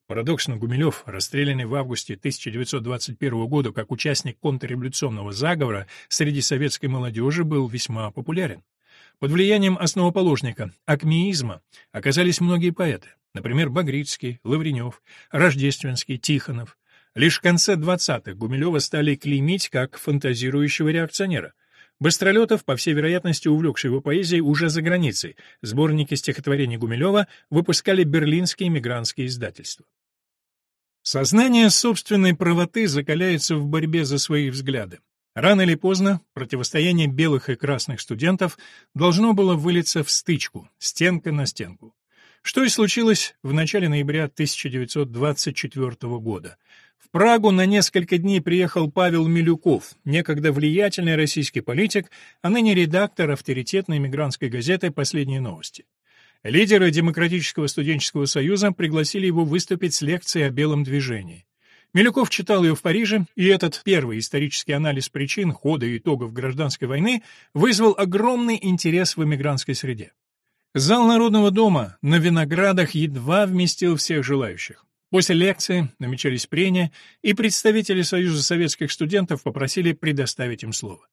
Парадоксно, Гумилев, расстрелянный в августе 1921 года как участник контрреволюционного заговора среди советской молодежи, был весьма популярен. Под влиянием основоположника акмеизма оказались многие поэты, например, Багрицкий, Лавренев, Рождественский, Тихонов. Лишь в конце 20-х Гумилева стали клеймить как фантазирующего реакционера. Быстролетов, по всей вероятности увлекший его поэзией уже за границей, сборники стихотворений Гумилева выпускали берлинские мигрантские издательства. Сознание собственной правоты закаляется в борьбе за свои взгляды. Рано или поздно противостояние белых и красных студентов должно было вылиться в стычку, стенка на стенку. Что и случилось в начале ноября 1924 года. В Прагу на несколько дней приехал Павел Милюков, некогда влиятельный российский политик, а ныне редактор авторитетной мигрантской газеты «Последние новости». Лидеры Демократического студенческого союза пригласили его выступить с лекцией о белом движении. Милюков читал ее в Париже, и этот первый исторический анализ причин, хода и итогов гражданской войны вызвал огромный интерес в эмигрантской среде. Зал Народного дома на Виноградах едва вместил всех желающих. После лекции намечались прения, и представители Союза советских студентов попросили предоставить им слово.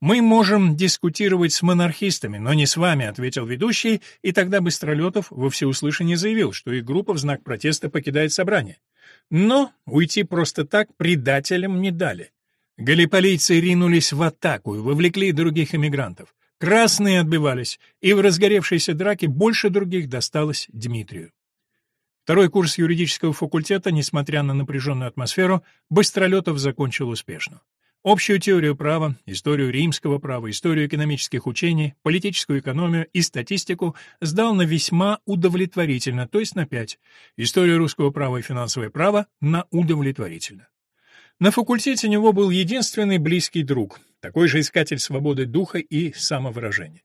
«Мы можем дискутировать с монархистами, но не с вами», — ответил ведущий, и тогда Быстролетов во всеуслышание заявил, что их группа в знак протеста покидает собрание. Но уйти просто так предателям не дали. Галиполийцы ринулись в атаку и вовлекли других эмигрантов. Красные отбивались, и в разгоревшейся драке больше других досталось Дмитрию. Второй курс юридического факультета, несмотря на напряженную атмосферу, Быстролетов закончил успешно. Общую теорию права, историю римского права, историю экономических учений, политическую экономию и статистику сдал на весьма удовлетворительно, то есть на 5. Историю русского права и финансовое право на удовлетворительно. На факультете у него был единственный близкий друг, такой же искатель свободы духа и самовыражения.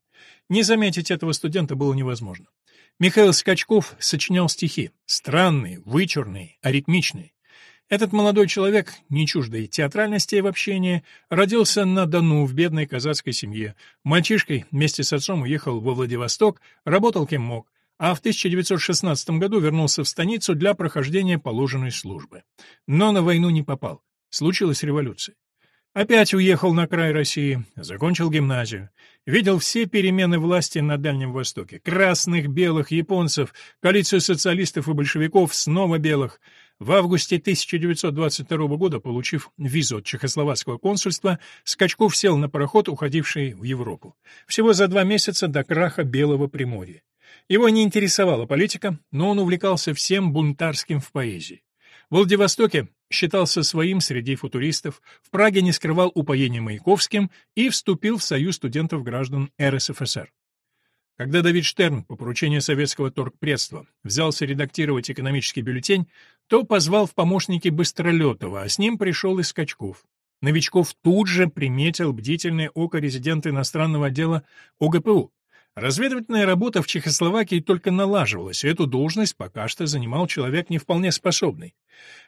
Не заметить этого студента было невозможно. Михаил Скачков сочинял стихи, странные, вычурные, аритмичные. Этот молодой человек, не чуждый театральности в общении, родился на Дону в бедной казацкой семье. Мальчишкой вместе с отцом уехал во Владивосток, работал кем мог, а в 1916 году вернулся в станицу для прохождения положенной службы. Но на войну не попал. Случилась революция. Опять уехал на край России, закончил гимназию. Видел все перемены власти на Дальнем Востоке. Красных, белых, японцев, коалицию социалистов и большевиков, снова белых. В августе 1922 года, получив визу от чехословацкого консульства, Скачков сел на пароход, уходивший в Европу. Всего за два месяца до краха Белого Приморья. Его не интересовала политика, но он увлекался всем бунтарским в поэзии. В Владивостоке считался своим среди футуристов, в Праге не скрывал упоения Маяковским и вступил в Союз студентов-граждан РСФСР. Когда Давид Штерн по поручению советского торгпредства взялся редактировать экономический бюллетень, то позвал в помощники Быстролетова, а с ним пришел и Скачков. Новичков тут же приметил бдительное око резидента иностранного отдела ОГПУ. Разведывательная работа в Чехословакии только налаживалась, и эту должность пока что занимал человек не вполне способный.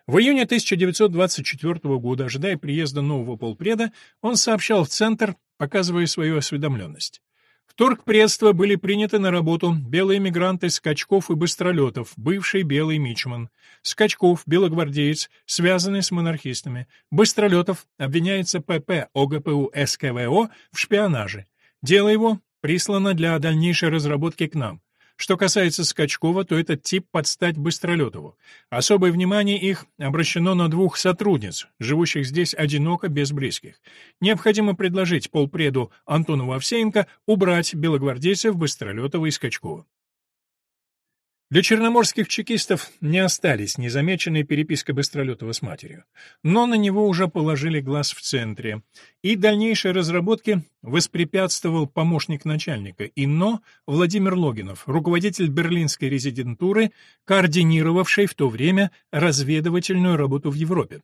В июне 1924 года, ожидая приезда нового полпреда, он сообщал в Центр, показывая свою осведомленность. В торгпредство были приняты на работу белые мигранты Скачков и Быстролетов, бывший белый мичман. Скачков, белогвардеец, связанный с монархистами. Быстролетов обвиняется ПП ОГПУ СКВО в шпионаже. Дело его прислано для дальнейшей разработки к нам. Что касается Скачкова, то этот тип подстать Быстролетову. Особое внимание их обращено на двух сотрудниц, живущих здесь одиноко, без близких. Необходимо предложить полпреду Антону Овсеенко убрать белогвардейцев Быстролетова и Скачкова. Для черноморских чекистов не остались незамеченные переписка Быстролетова с матерью. Но на него уже положили глаз в центре. И дальнейшей разработке воспрепятствовал помощник начальника ИНО Владимир Логинов, руководитель берлинской резидентуры, координировавший в то время разведывательную работу в Европе.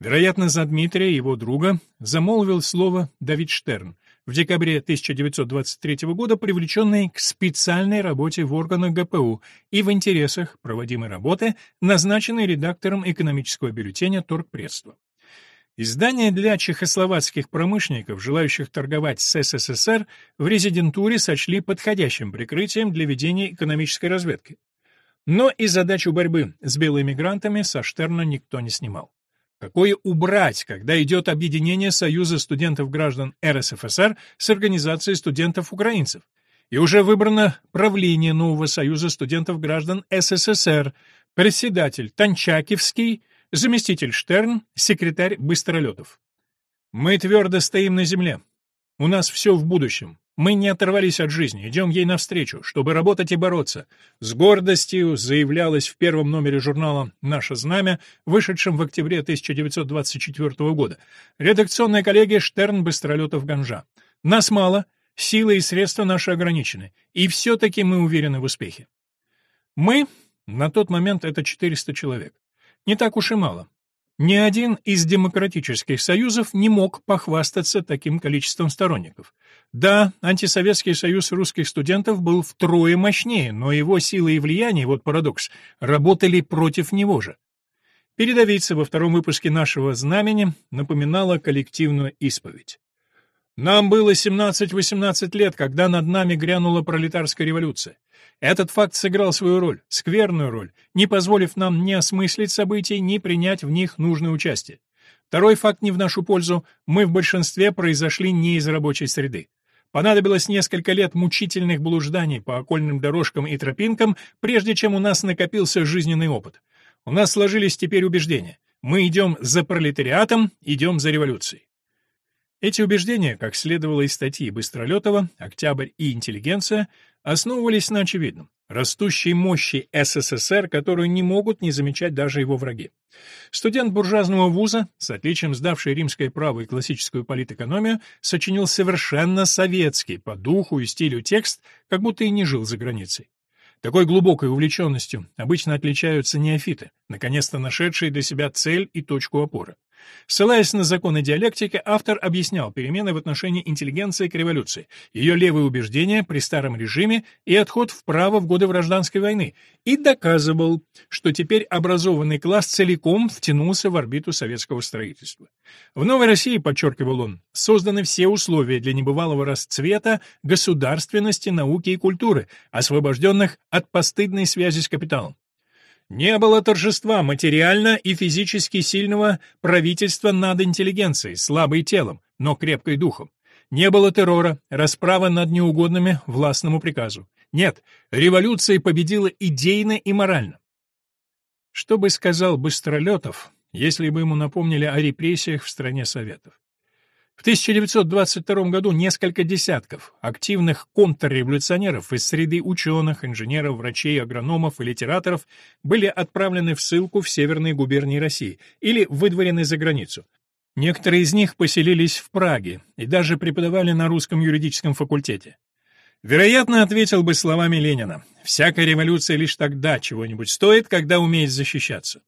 Вероятно, за Дмитрия, его друга, замолвил слово Давид Штерн, в декабре 1923 года привлеченный к специальной работе в органах ГПУ и в интересах проводимой работы, назначенный редактором экономического бюллетеня «Торгпредство». Издание для чехословацких промышленников, желающих торговать с СССР, в резидентуре сочли подходящим прикрытием для ведения экономической разведки. Но и задачу борьбы с белыми мигрантами со Штерна никто не снимал. Какое убрать, когда идет объединение Союза студентов-граждан РСФСР с Организацией студентов-украинцев? И уже выбрано правление нового Союза студентов-граждан СССР, председатель Танчакевский, заместитель Штерн, секретарь Быстролетов. Мы твердо стоим на земле. У нас все в будущем. Мы не оторвались от жизни, идем ей навстречу, чтобы работать и бороться. С гордостью заявлялось в первом номере журнала «Наше знамя», вышедшем в октябре 1924 года. Редакционная коллегия Штерн-Быстролетов-Ганжа. Нас мало, силы и средства наши ограничены, и все-таки мы уверены в успехе. Мы, на тот момент это 400 человек. Не так уж и мало. Ни один из демократических союзов не мог похвастаться таким количеством сторонников. Да, антисоветский союз русских студентов был втрое мощнее, но его сила и влияние, вот парадокс, работали против него же. Передовица во втором выпуске нашего «Знамени» напоминала коллективную исповедь. Нам было 17-18 лет, когда над нами грянула пролетарская революция. Этот факт сыграл свою роль, скверную роль, не позволив нам ни осмыслить событий, ни принять в них нужное участие. Второй факт не в нашу пользу, мы в большинстве произошли не из рабочей среды. Понадобилось несколько лет мучительных блужданий по окольным дорожкам и тропинкам, прежде чем у нас накопился жизненный опыт. У нас сложились теперь убеждения. Мы идем за пролетариатом, идем за революцией. Эти убеждения, как следовало из статьи Быстролетова «Октябрь и интеллигенция», основывались на очевидном – растущей мощи СССР, которую не могут не замечать даже его враги. Студент буржуазного вуза, с отличием сдавший римское право и классическую политэкономию, сочинил совершенно советский по духу и стилю текст, как будто и не жил за границей. Такой глубокой увлеченностью обычно отличаются неофиты, наконец-то нашедшие для себя цель и точку опоры. Ссылаясь на законы диалектики, автор объяснял перемены в отношении интеллигенции к революции, ее левые убеждения при старом режиме и отход вправо в годы гражданской войны, и доказывал, что теперь образованный класс целиком втянулся в орбиту советского строительства. В Новой России, подчеркивал он, созданы все условия для небывалого расцвета государственности, науки и культуры, освобожденных от постыдной связи с капиталом. Не было торжества материально и физически сильного правительства над интеллигенцией, слабой телом, но крепкой духом. Не было террора, расправа над неугодными властному приказу. Нет, революция победила идейно и морально. Что бы сказал Быстролетов, если бы ему напомнили о репрессиях в стране Советов? В 1922 году несколько десятков активных контрреволюционеров из среды ученых, инженеров, врачей, агрономов и литераторов были отправлены в ссылку в северные губернии России или выдворены за границу. Некоторые из них поселились в Праге и даже преподавали на русском юридическом факультете. Вероятно, ответил бы словами Ленина. Всякая революция лишь тогда чего-нибудь стоит, когда умеет защищаться.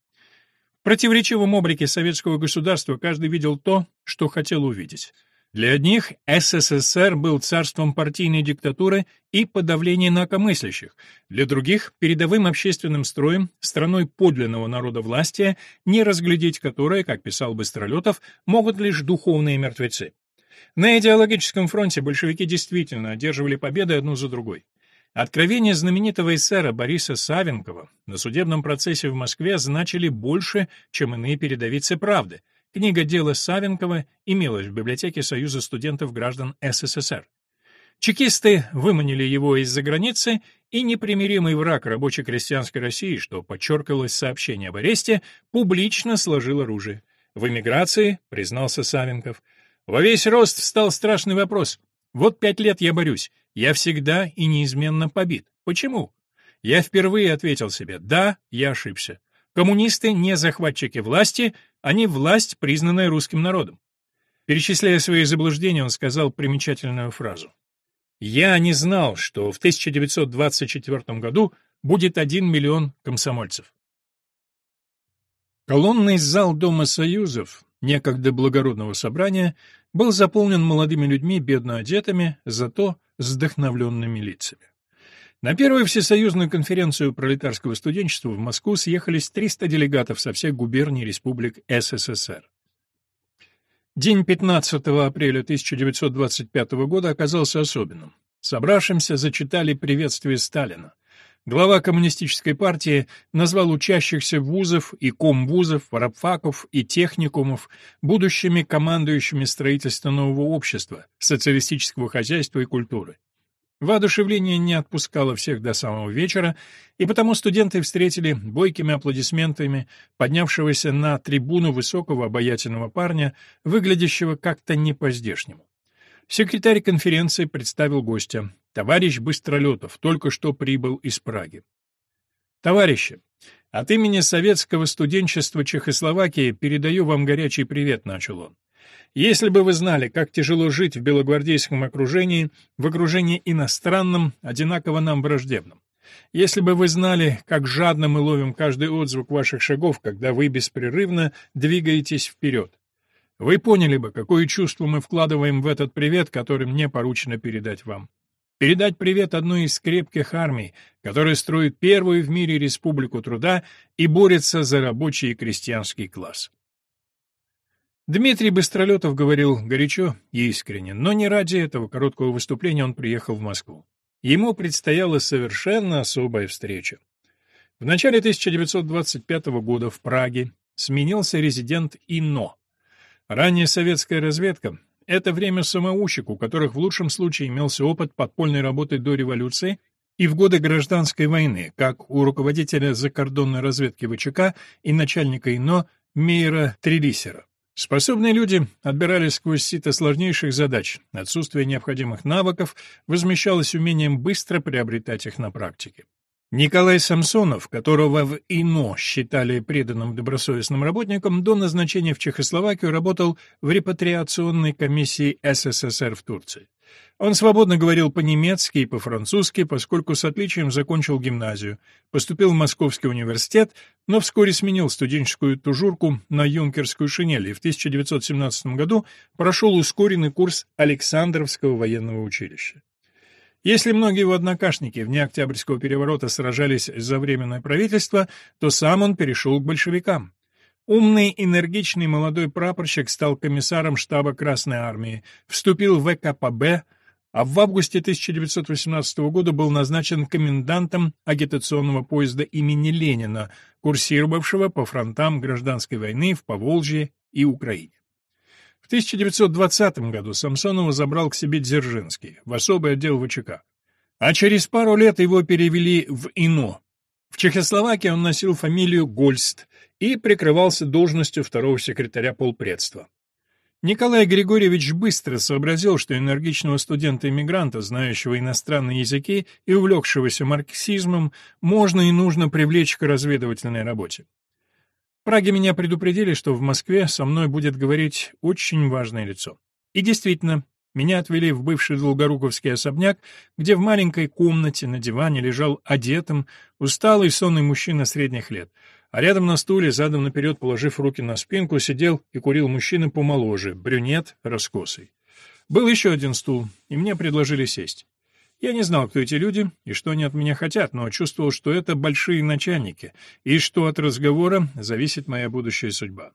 Противоречивом облике советского государства каждый видел то, что хотел увидеть. Для одних СССР был царством партийной диктатуры и подавления инакомыслящих, для других — передовым общественным строем, страной подлинного народа власти, не разглядеть которое, как писал Быстролетов, могут лишь духовные мертвецы. На идеологическом фронте большевики действительно одерживали победы одну за другой. Откровения знаменитого эсера Бориса Савенкова на судебном процессе в Москве значили больше, чем иные передовицы правды — Книга «Дело Савенкова» имелась в библиотеке Союза студентов граждан СССР. Чекисты выманили его из-за границы, и непримиримый враг рабоче-крестьянской России, что подчеркивалось сообщение об аресте, публично сложил оружие. В эмиграции, признался Савенков, во весь рост встал страшный вопрос. Вот пять лет я борюсь, я всегда и неизменно побит. Почему? Я впервые ответил себе, да, я ошибся. Коммунисты не захватчики власти, они власть, признанная русским народом. Перечисляя свои заблуждения, он сказал примечательную фразу. «Я не знал, что в 1924 году будет один миллион комсомольцев». Колонный зал Дома Союзов, некогда благородного собрания, был заполнен молодыми людьми, бедно одетыми, зато с вдохновленными лицами. На первую всесоюзную конференцию пролетарского студенчества в Москву съехались 300 делегатов со всех губерний республик СССР. День 15 апреля 1925 года оказался особенным. Собравшимся зачитали приветствие Сталина. Глава коммунистической партии назвал учащихся вузов и комвузов, рабфаков и техникумов будущими командующими строительством нового общества, социалистического хозяйства и культуры. Воодушевление не отпускало всех до самого вечера, и потому студенты встретили бойкими аплодисментами поднявшегося на трибуну высокого обаятельного парня, выглядящего как-то не по-здешнему. Секретарь конференции представил гостя. Товарищ Быстролетов только что прибыл из Праги. Товарищи, от имени советского студенчества Чехословакии передаю вам горячий привет, начал он. Если бы вы знали, как тяжело жить в белогвардейском окружении, в окружении иностранном, одинаково нам враждебном. Если бы вы знали, как жадно мы ловим каждый отзвук ваших шагов, когда вы беспрерывно двигаетесь вперед. Вы поняли бы, какое чувство мы вкладываем в этот привет, который мне поручено передать вам. Передать привет одной из крепких армий, которая строит первую в мире республику труда и борется за рабочий и крестьянский класс. Дмитрий Быстролетов говорил горячо и искренне, но не ради этого короткого выступления он приехал в Москву. Ему предстояла совершенно особая встреча. В начале 1925 года в Праге сменился резидент ИНО. Ранняя советская разведка — это время самоучек, у которых в лучшем случае имелся опыт подпольной работы до революции и в годы гражданской войны, как у руководителя закордонной разведки ВЧК и начальника ИНО Мейера Трелисера. Способные люди отбирались сквозь сито сложнейших задач, отсутствие необходимых навыков возмещалось умением быстро приобретать их на практике. Николай Самсонов, которого в ИНО считали преданным добросовестным работником, до назначения в Чехословакию работал в репатриационной комиссии СССР в Турции. Он свободно говорил по-немецки и по-французски, поскольку с отличием закончил гимназию, поступил в Московский университет, но вскоре сменил студенческую тужурку на юнкерскую шинель и в 1917 году прошел ускоренный курс Александровского военного училища. Если многие его однокашники вне Октябрьского переворота сражались за Временное правительство, то сам он перешел к большевикам. Умный, энергичный молодой прапорщик стал комиссаром штаба Красной Армии, вступил в ВКПБ, а в августе 1918 года был назначен комендантом агитационного поезда имени Ленина, курсировавшего по фронтам гражданской войны в Поволжье и Украине. В 1920 году Самсонова забрал к себе Дзержинский в особый отдел ВЧК, а через пару лет его перевели в ИНО. В Чехословакии он носил фамилию Гольст и прикрывался должностью второго секретаря полпредства. Николай Григорьевич быстро сообразил, что энергичного студента-иммигранта, знающего иностранные языки и увлекшегося марксизмом, можно и нужно привлечь к разведывательной работе. Праге меня предупредили, что в Москве со мной будет говорить очень важное лицо. И действительно, меня отвели в бывший Долгоруковский особняк, где в маленькой комнате на диване лежал одетым, усталый сонный мужчина средних лет, а рядом на стуле, задом наперед положив руки на спинку, сидел и курил мужчина помоложе, брюнет, раскосый. Был еще один стул, и мне предложили сесть. Я не знал, кто эти люди и что они от меня хотят, но чувствовал, что это большие начальники, и что от разговора зависит моя будущая судьба.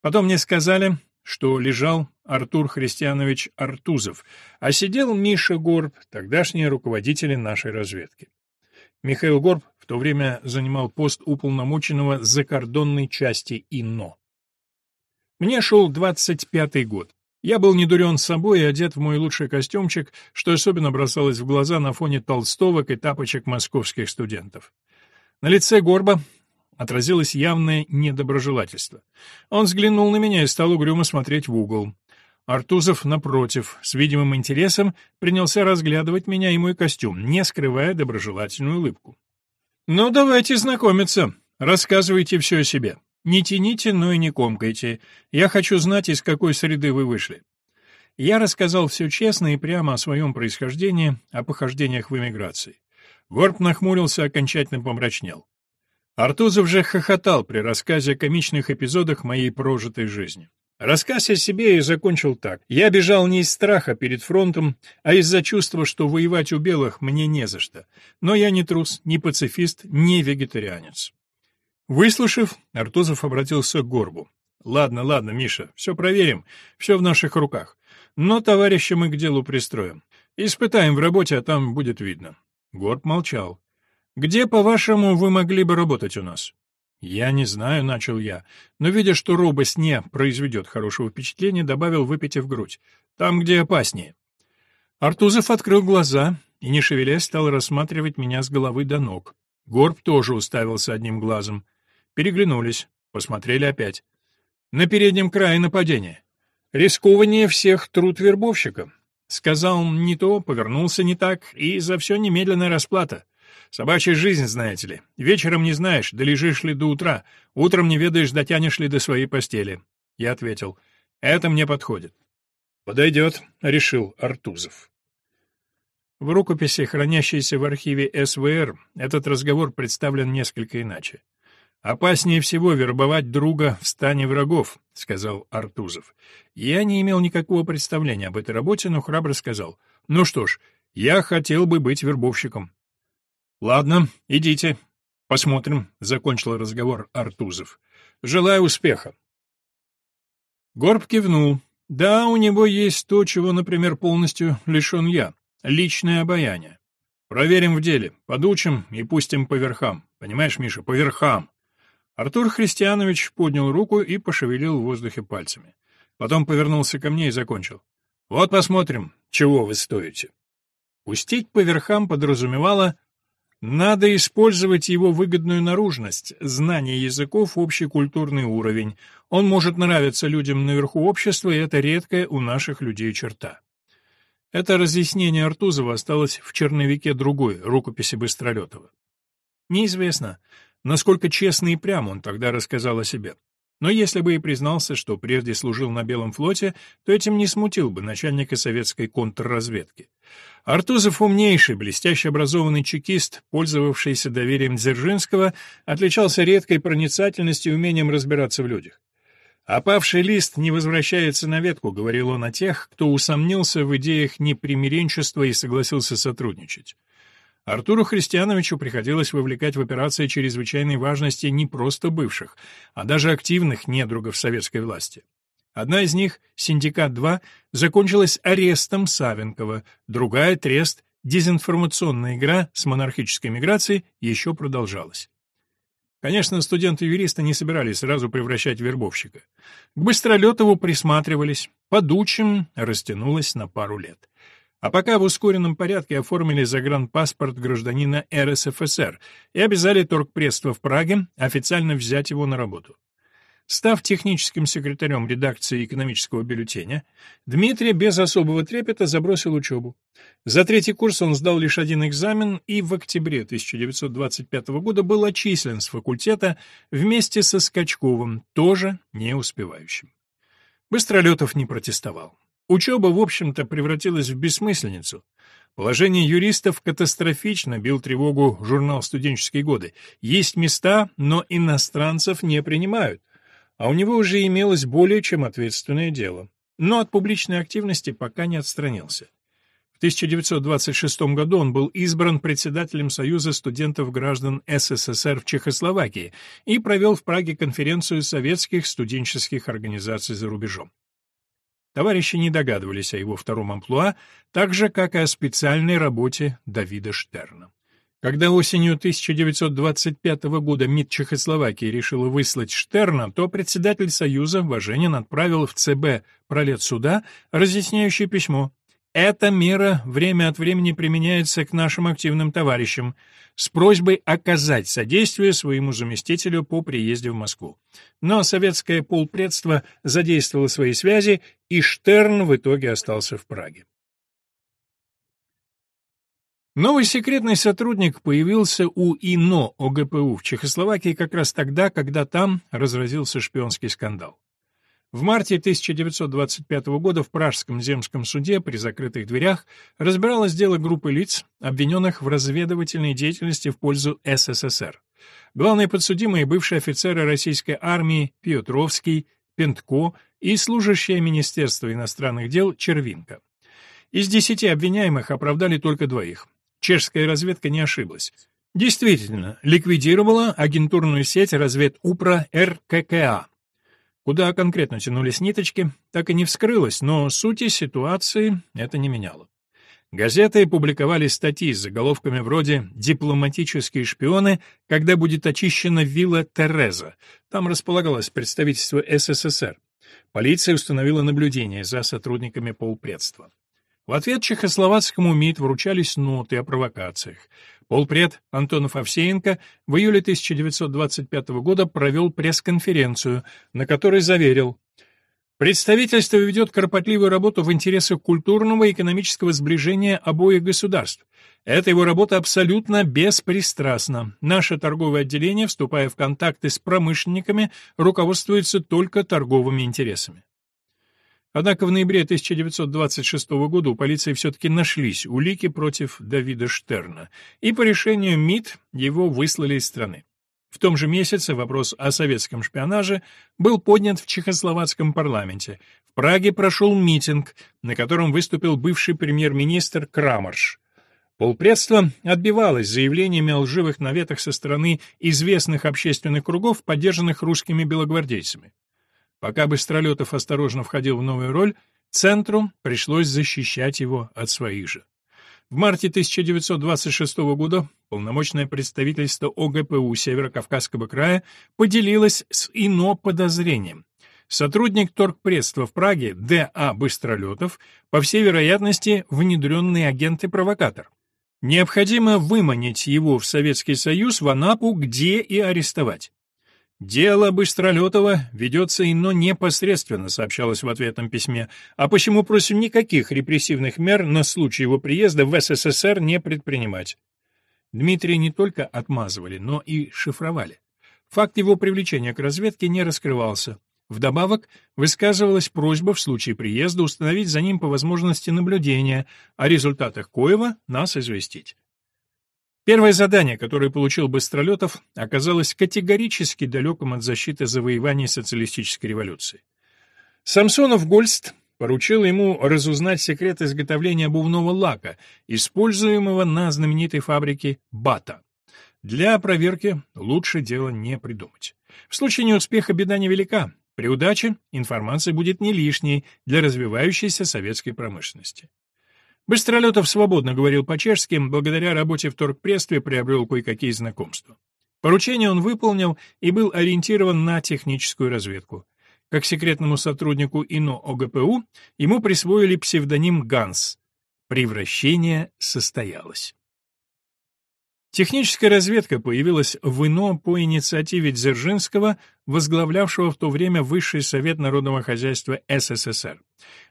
Потом мне сказали, что лежал Артур Христианович Артузов, а сидел Миша Горб, тогдашний руководитель нашей разведки. Михаил Горб в то время занимал пост уполномоченного закордонной части ИНО. Мне шел 25-й год. Я был недурен собой и одет в мой лучший костюмчик, что особенно бросалось в глаза на фоне толстовок и тапочек московских студентов. На лице Горба отразилось явное недоброжелательство. Он взглянул на меня и стал угрюмо смотреть в угол. Артузов, напротив, с видимым интересом, принялся разглядывать меня и мой костюм, не скрывая доброжелательную улыбку. «Ну, давайте знакомиться. Рассказывайте все о себе. Не тяните, но и не комкайте. Я хочу знать, из какой среды вы вышли». Я рассказал все честно и прямо о своем происхождении, о похождениях в эмиграции. Горб нахмурился, окончательно помрачнел. Артузов же хохотал при рассказе о комичных эпизодах моей прожитой жизни. Рассказ о себе я закончил так. Я бежал не из страха перед фронтом, а из-за чувства, что воевать у белых мне не за что. Но я не трус, не пацифист, не вегетарианец. Выслушав, Артузов обратился к Горбу. «Ладно, ладно, Миша, все проверим, все в наших руках. Но товарища мы к делу пристроим. Испытаем в работе, а там будет видно». Горб молчал. Где, по-вашему, вы могли бы работать у нас? Я не знаю, начал я, но видя, что робость не произведет хорошего впечатления, добавил, выпитив грудь. Там, где опаснее. Артузов открыл глаза и, не шевелясь, стал рассматривать меня с головы до ног. Горб тоже уставился одним глазом. Переглянулись, посмотрели опять. На переднем крае нападения. Рискованнее всех труд вербовщика. Сказал не то, повернулся не так, и за все немедленная расплата. Собачья жизнь, знаете ли. Вечером не знаешь, долежишь ли до утра, утром не ведаешь, дотянешь ли до своей постели. Я ответил, это мне подходит. Подойдет, решил Артузов. В рукописи, хранящейся в архиве СВР, этот разговор представлен несколько иначе. «Опаснее всего вербовать друга в стане врагов», — сказал Артузов. Я не имел никакого представления об этой работе, но храбро сказал. «Ну что ж, я хотел бы быть вербовщиком. «Ладно, идите. Посмотрим», — закончил разговор Артузов. «Желаю успеха». Горб кивнул. «Да, у него есть то, чего, например, полностью лишен я. Личное обаяние. Проверим в деле, подучим и пустим по верхам. Понимаешь, Миша, по верхам». Артур Христианович поднял руку и пошевелил в воздухе пальцами. Потом повернулся ко мне и закончил. «Вот посмотрим, чего вы стоите». Пустить по верхам подразумевало надо использовать его выгодную наружность, знание языков, общий культурный уровень. Он может нравиться людям наверху общества, и это редкая у наших людей черта. Это разъяснение Артузова осталось в черновике другой, рукописи Быстролетова. Неизвестно, насколько честно и прямо он тогда рассказал о себе. Но если бы и признался, что прежде служил на Белом флоте, то этим не смутил бы начальника советской контрразведки. Артузов умнейший, блестяще образованный чекист, пользовавшийся доверием Дзержинского, отличался редкой проницательностью и умением разбираться в людях. «Опавший лист не возвращается на ветку», — говорил он о тех, кто усомнился в идеях непримиренчества и согласился сотрудничать. Артуру Христиановичу приходилось вовлекать в операции чрезвычайной важности не просто бывших, а даже активных недругов советской власти. Одна из них, «Синдикат-2», закончилась арестом Савенкова, другая, «Трест», дезинформационная игра с монархической эмиграцией еще продолжалась. Конечно, студенты-юристы не собирались сразу превращать вербовщика. К Быстролетову присматривались, подучим растянулось на пару лет. А пока в ускоренном порядке оформили загранпаспорт гражданина РСФСР и обязали торгпредство в Праге официально взять его на работу. Став техническим секретарем редакции экономического бюллетеня, Дмитрий без особого трепета забросил учебу. За третий курс он сдал лишь один экзамен и в октябре 1925 года был отчислен с факультета вместе со Скачковым, тоже не успевающим. Быстролетов не протестовал. Учеба, в общем-то, превратилась в бессмысленницу. Положение юристов катастрофично, бил тревогу журнал «Студенческие годы». Есть места, но иностранцев не принимают. А у него уже имелось более чем ответственное дело. Но от публичной активности пока не отстранился. В 1926 году он был избран председателем Союза студентов-граждан СССР в Чехословакии и провел в Праге конференцию советских студенческих организаций за рубежом. Товарищи не догадывались о его втором амплуа, так же, как и о специальной работе Давида Штерна. Когда осенью 1925 года МИД Чехословакии решила выслать Штерна, то председатель Союза Важенин отправил в ЦБ пролет суда разъясняющее письмо, эта мера время от времени применяется к нашим активным товарищам с просьбой оказать содействие своему заместителю по приезде в Москву. Но советское полпредство задействовало свои связи, и Штерн в итоге остался в Праге. Новый секретный сотрудник появился у ИНО ОГПУ в Чехословакии как раз тогда, когда там разразился шпионский скандал. В марте 1925 года в Пражском земском суде при закрытых дверях разбиралось дело группы лиц, обвиненных в разведывательной деятельности в пользу СССР. Главные подсудимые — бывшие офицеры российской армии Петровский, Пентко и служащие Министерства иностранных дел Червинка. Из десяти обвиняемых оправдали только двоих. Чешская разведка не ошиблась. Действительно, ликвидировала агентурную сеть разведупра РККА, Куда конкретно тянулись ниточки, так и не вскрылось, но сути ситуации это не меняло. Газеты публиковали статьи с заголовками вроде «Дипломатические шпионы. Когда будет очищена вилла Тереза». Там располагалось представительство СССР. Полиция установила наблюдение за сотрудниками полпредства. В ответ чехословацкому МИД вручались ноты о провокациях. Полпред Антонов Овсеенко в июле 1925 года провел пресс-конференцию, на которой заверил, Представительство ведет кропотливую работу в интересах культурного и экономического сближения обоих государств. Эта его работа абсолютно беспристрастна. Наше торговое отделение, вступая в контакты с промышленниками, руководствуется только торговыми интересами. Однако в ноябре 1926 года у полиции все-таки нашлись улики против Давида Штерна, и по решению МИД его выслали из страны. В том же месяце вопрос о советском шпионаже был поднят в чехословацком парламенте. В Праге прошел митинг, на котором выступил бывший премьер-министр Крамарш. Полпредство отбивалось заявлениями о лживых наветах со стороны известных общественных кругов, поддержанных русскими белогвардейцами. Пока Быстролетов осторожно входил в новую роль, Центру пришлось защищать его от своих же. В марте 1926 года полномочное представительство ОГПУ Северо-Кавказского края поделилось с ИНО подозрением. Сотрудник торгпредства в Праге Д.А. Быстролетов, по всей вероятности, внедренный агент и провокатор. Необходимо выманить его в Советский Союз, в Анапу, где и арестовать. «Дело Быстролетова ведется ино непосредственно», — сообщалось в ответном письме, «а почему просим никаких репрессивных мер на случай его приезда в СССР не предпринимать». Дмитрия не только отмазывали, но и шифровали. Факт его привлечения к разведке не раскрывался. Вдобавок, высказывалась просьба в случае приезда установить за ним по возможности наблюдения, о результатах коего нас известить. Первое задание, которое получил Быстролетов, оказалось категорически далеким от защиты завоеваний социалистической революции. Самсонов Гольст поручил ему разузнать секрет изготовления обувного лака, используемого на знаменитой фабрике «Бата». Для проверки лучше дело не придумать. В случае неуспеха беда невелика. При удаче информация будет не лишней для развивающейся советской промышленности. Быстролетов свободно говорил по-чешски, благодаря работе в торгпредстве приобрел кое-какие знакомства. Поручение он выполнил и был ориентирован на техническую разведку. Как секретному сотруднику ИНО ОГПУ ему присвоили псевдоним «Ганс». Превращение состоялось. Техническая разведка появилась в ИНО по инициативе Дзержинского, возглавлявшего в то время Высший совет народного хозяйства СССР.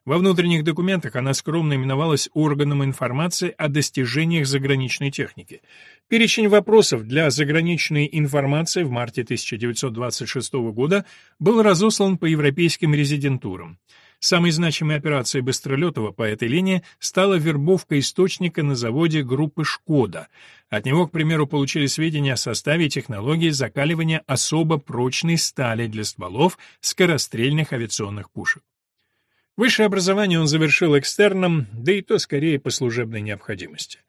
Во внутренних документах она скромно именовалась органом информации о достижениях заграничной техники. Перечень вопросов для заграничной информации в марте 1926 года был разослан по европейским резидентурам. Самой значимой операцией Быстролетова по этой линии стала вербовка источника на заводе группы «Шкода». От него, к примеру, получили сведения о составе и технологии закаливания особо прочной стали для стволов скорострельных авиационных пушек. Высшее образование он завершил экстерном, да и то скорее по служебной необходимости.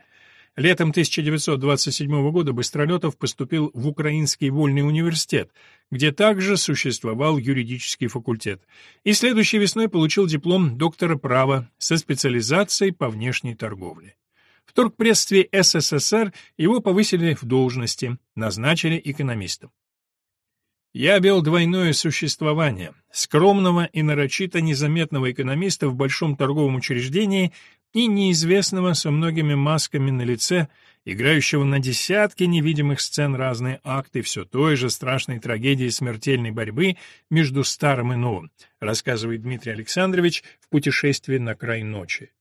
Летом 1927 года Быстролетов поступил в Украинский вольный университет, где также существовал юридический факультет, и следующей весной получил диплом доктора права со специализацией по внешней торговле. В торгпредстве СССР его повысили в должности, назначили экономистом. Я вел двойное существование, скромного и нарочито незаметного экономиста в большом торговом учреждении и неизвестного со многими масками на лице, играющего на десятки невидимых сцен разные акты все той же страшной трагедии смертельной борьбы между старым и новым, рассказывает Дмитрий Александрович в «Путешествии на край ночи».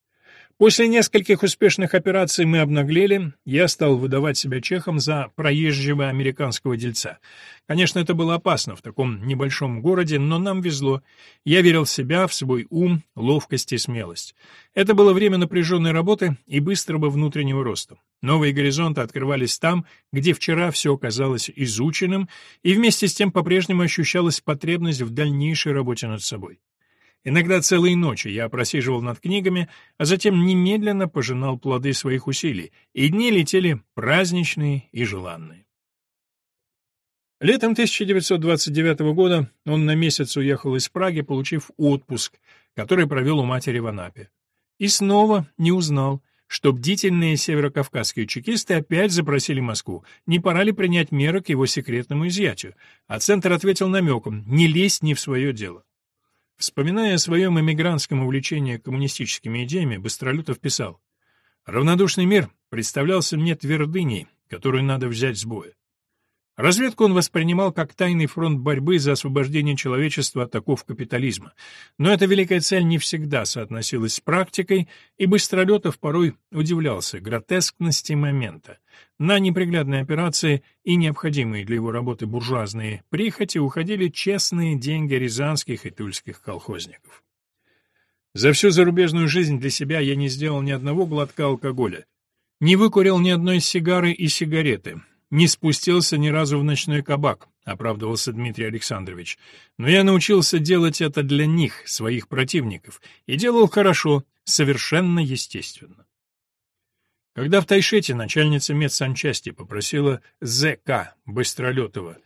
После нескольких успешных операций мы обнаглели, я стал выдавать себя чехам за проезжего американского дельца. Конечно, это было опасно в таком небольшом городе, но нам везло. Я верил в себя, в свой ум, ловкость и смелость. Это было время напряженной работы и быстрого внутреннего роста. Новые горизонты открывались там, где вчера все казалось изученным, и вместе с тем по-прежнему ощущалась потребность в дальнейшей работе над собой. Иногда целые ночи я просиживал над книгами, а затем немедленно пожинал плоды своих усилий, и дни летели праздничные и желанные. Летом 1929 года он на месяц уехал из Праги, получив отпуск, который провел у матери в Анапе. И снова не узнал, что бдительные северокавказские чекисты опять запросили Москву, не пора ли принять меры к его секретному изъятию, а Центр ответил намеком «не лезь не в свое дело». Вспоминая о своем эмигрантском увлечении коммунистическими идеями, Быстролютов писал «Равнодушный мир представлялся мне твердыней, которую надо взять с боя. Разведку он воспринимал как тайный фронт борьбы за освобождение человечества от оков капитализма. Но эта великая цель не всегда соотносилась с практикой, и Быстролетов порой удивлялся гротескности момента. На неприглядные операции и необходимые для его работы буржуазные прихоти уходили честные деньги рязанских и тульских колхозников. За всю зарубежную жизнь для себя я не сделал ни одного глотка алкоголя, не выкурил ни одной сигары и сигареты, не спустился ни разу в ночной кабак, оправдывался Дмитрий Александрович. Но я научился делать это для них, своих противников, и делал хорошо, совершенно естественно. Когда в Тайшете начальница медсанчасти попросила З.К. Быстролетова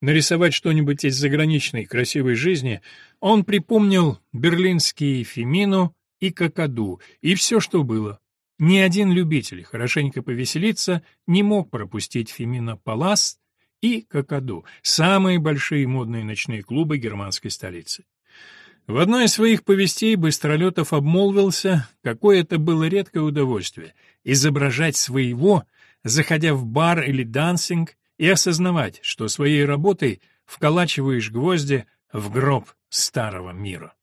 нарисовать что-нибудь из заграничной красивой жизни, он припомнил берлинский Фемину и Какаду, и все, что было. Ни один любитель хорошенько повеселиться не мог пропустить Фемина Палас и Какаду, самые большие модные ночные клубы германской столицы. В одной из своих повестей Быстролетов обмолвился, какое это было редкое удовольствие — изображать своего, заходя в бар или дансинг, и осознавать, что своей работой вколачиваешь гвозди в гроб старого мира.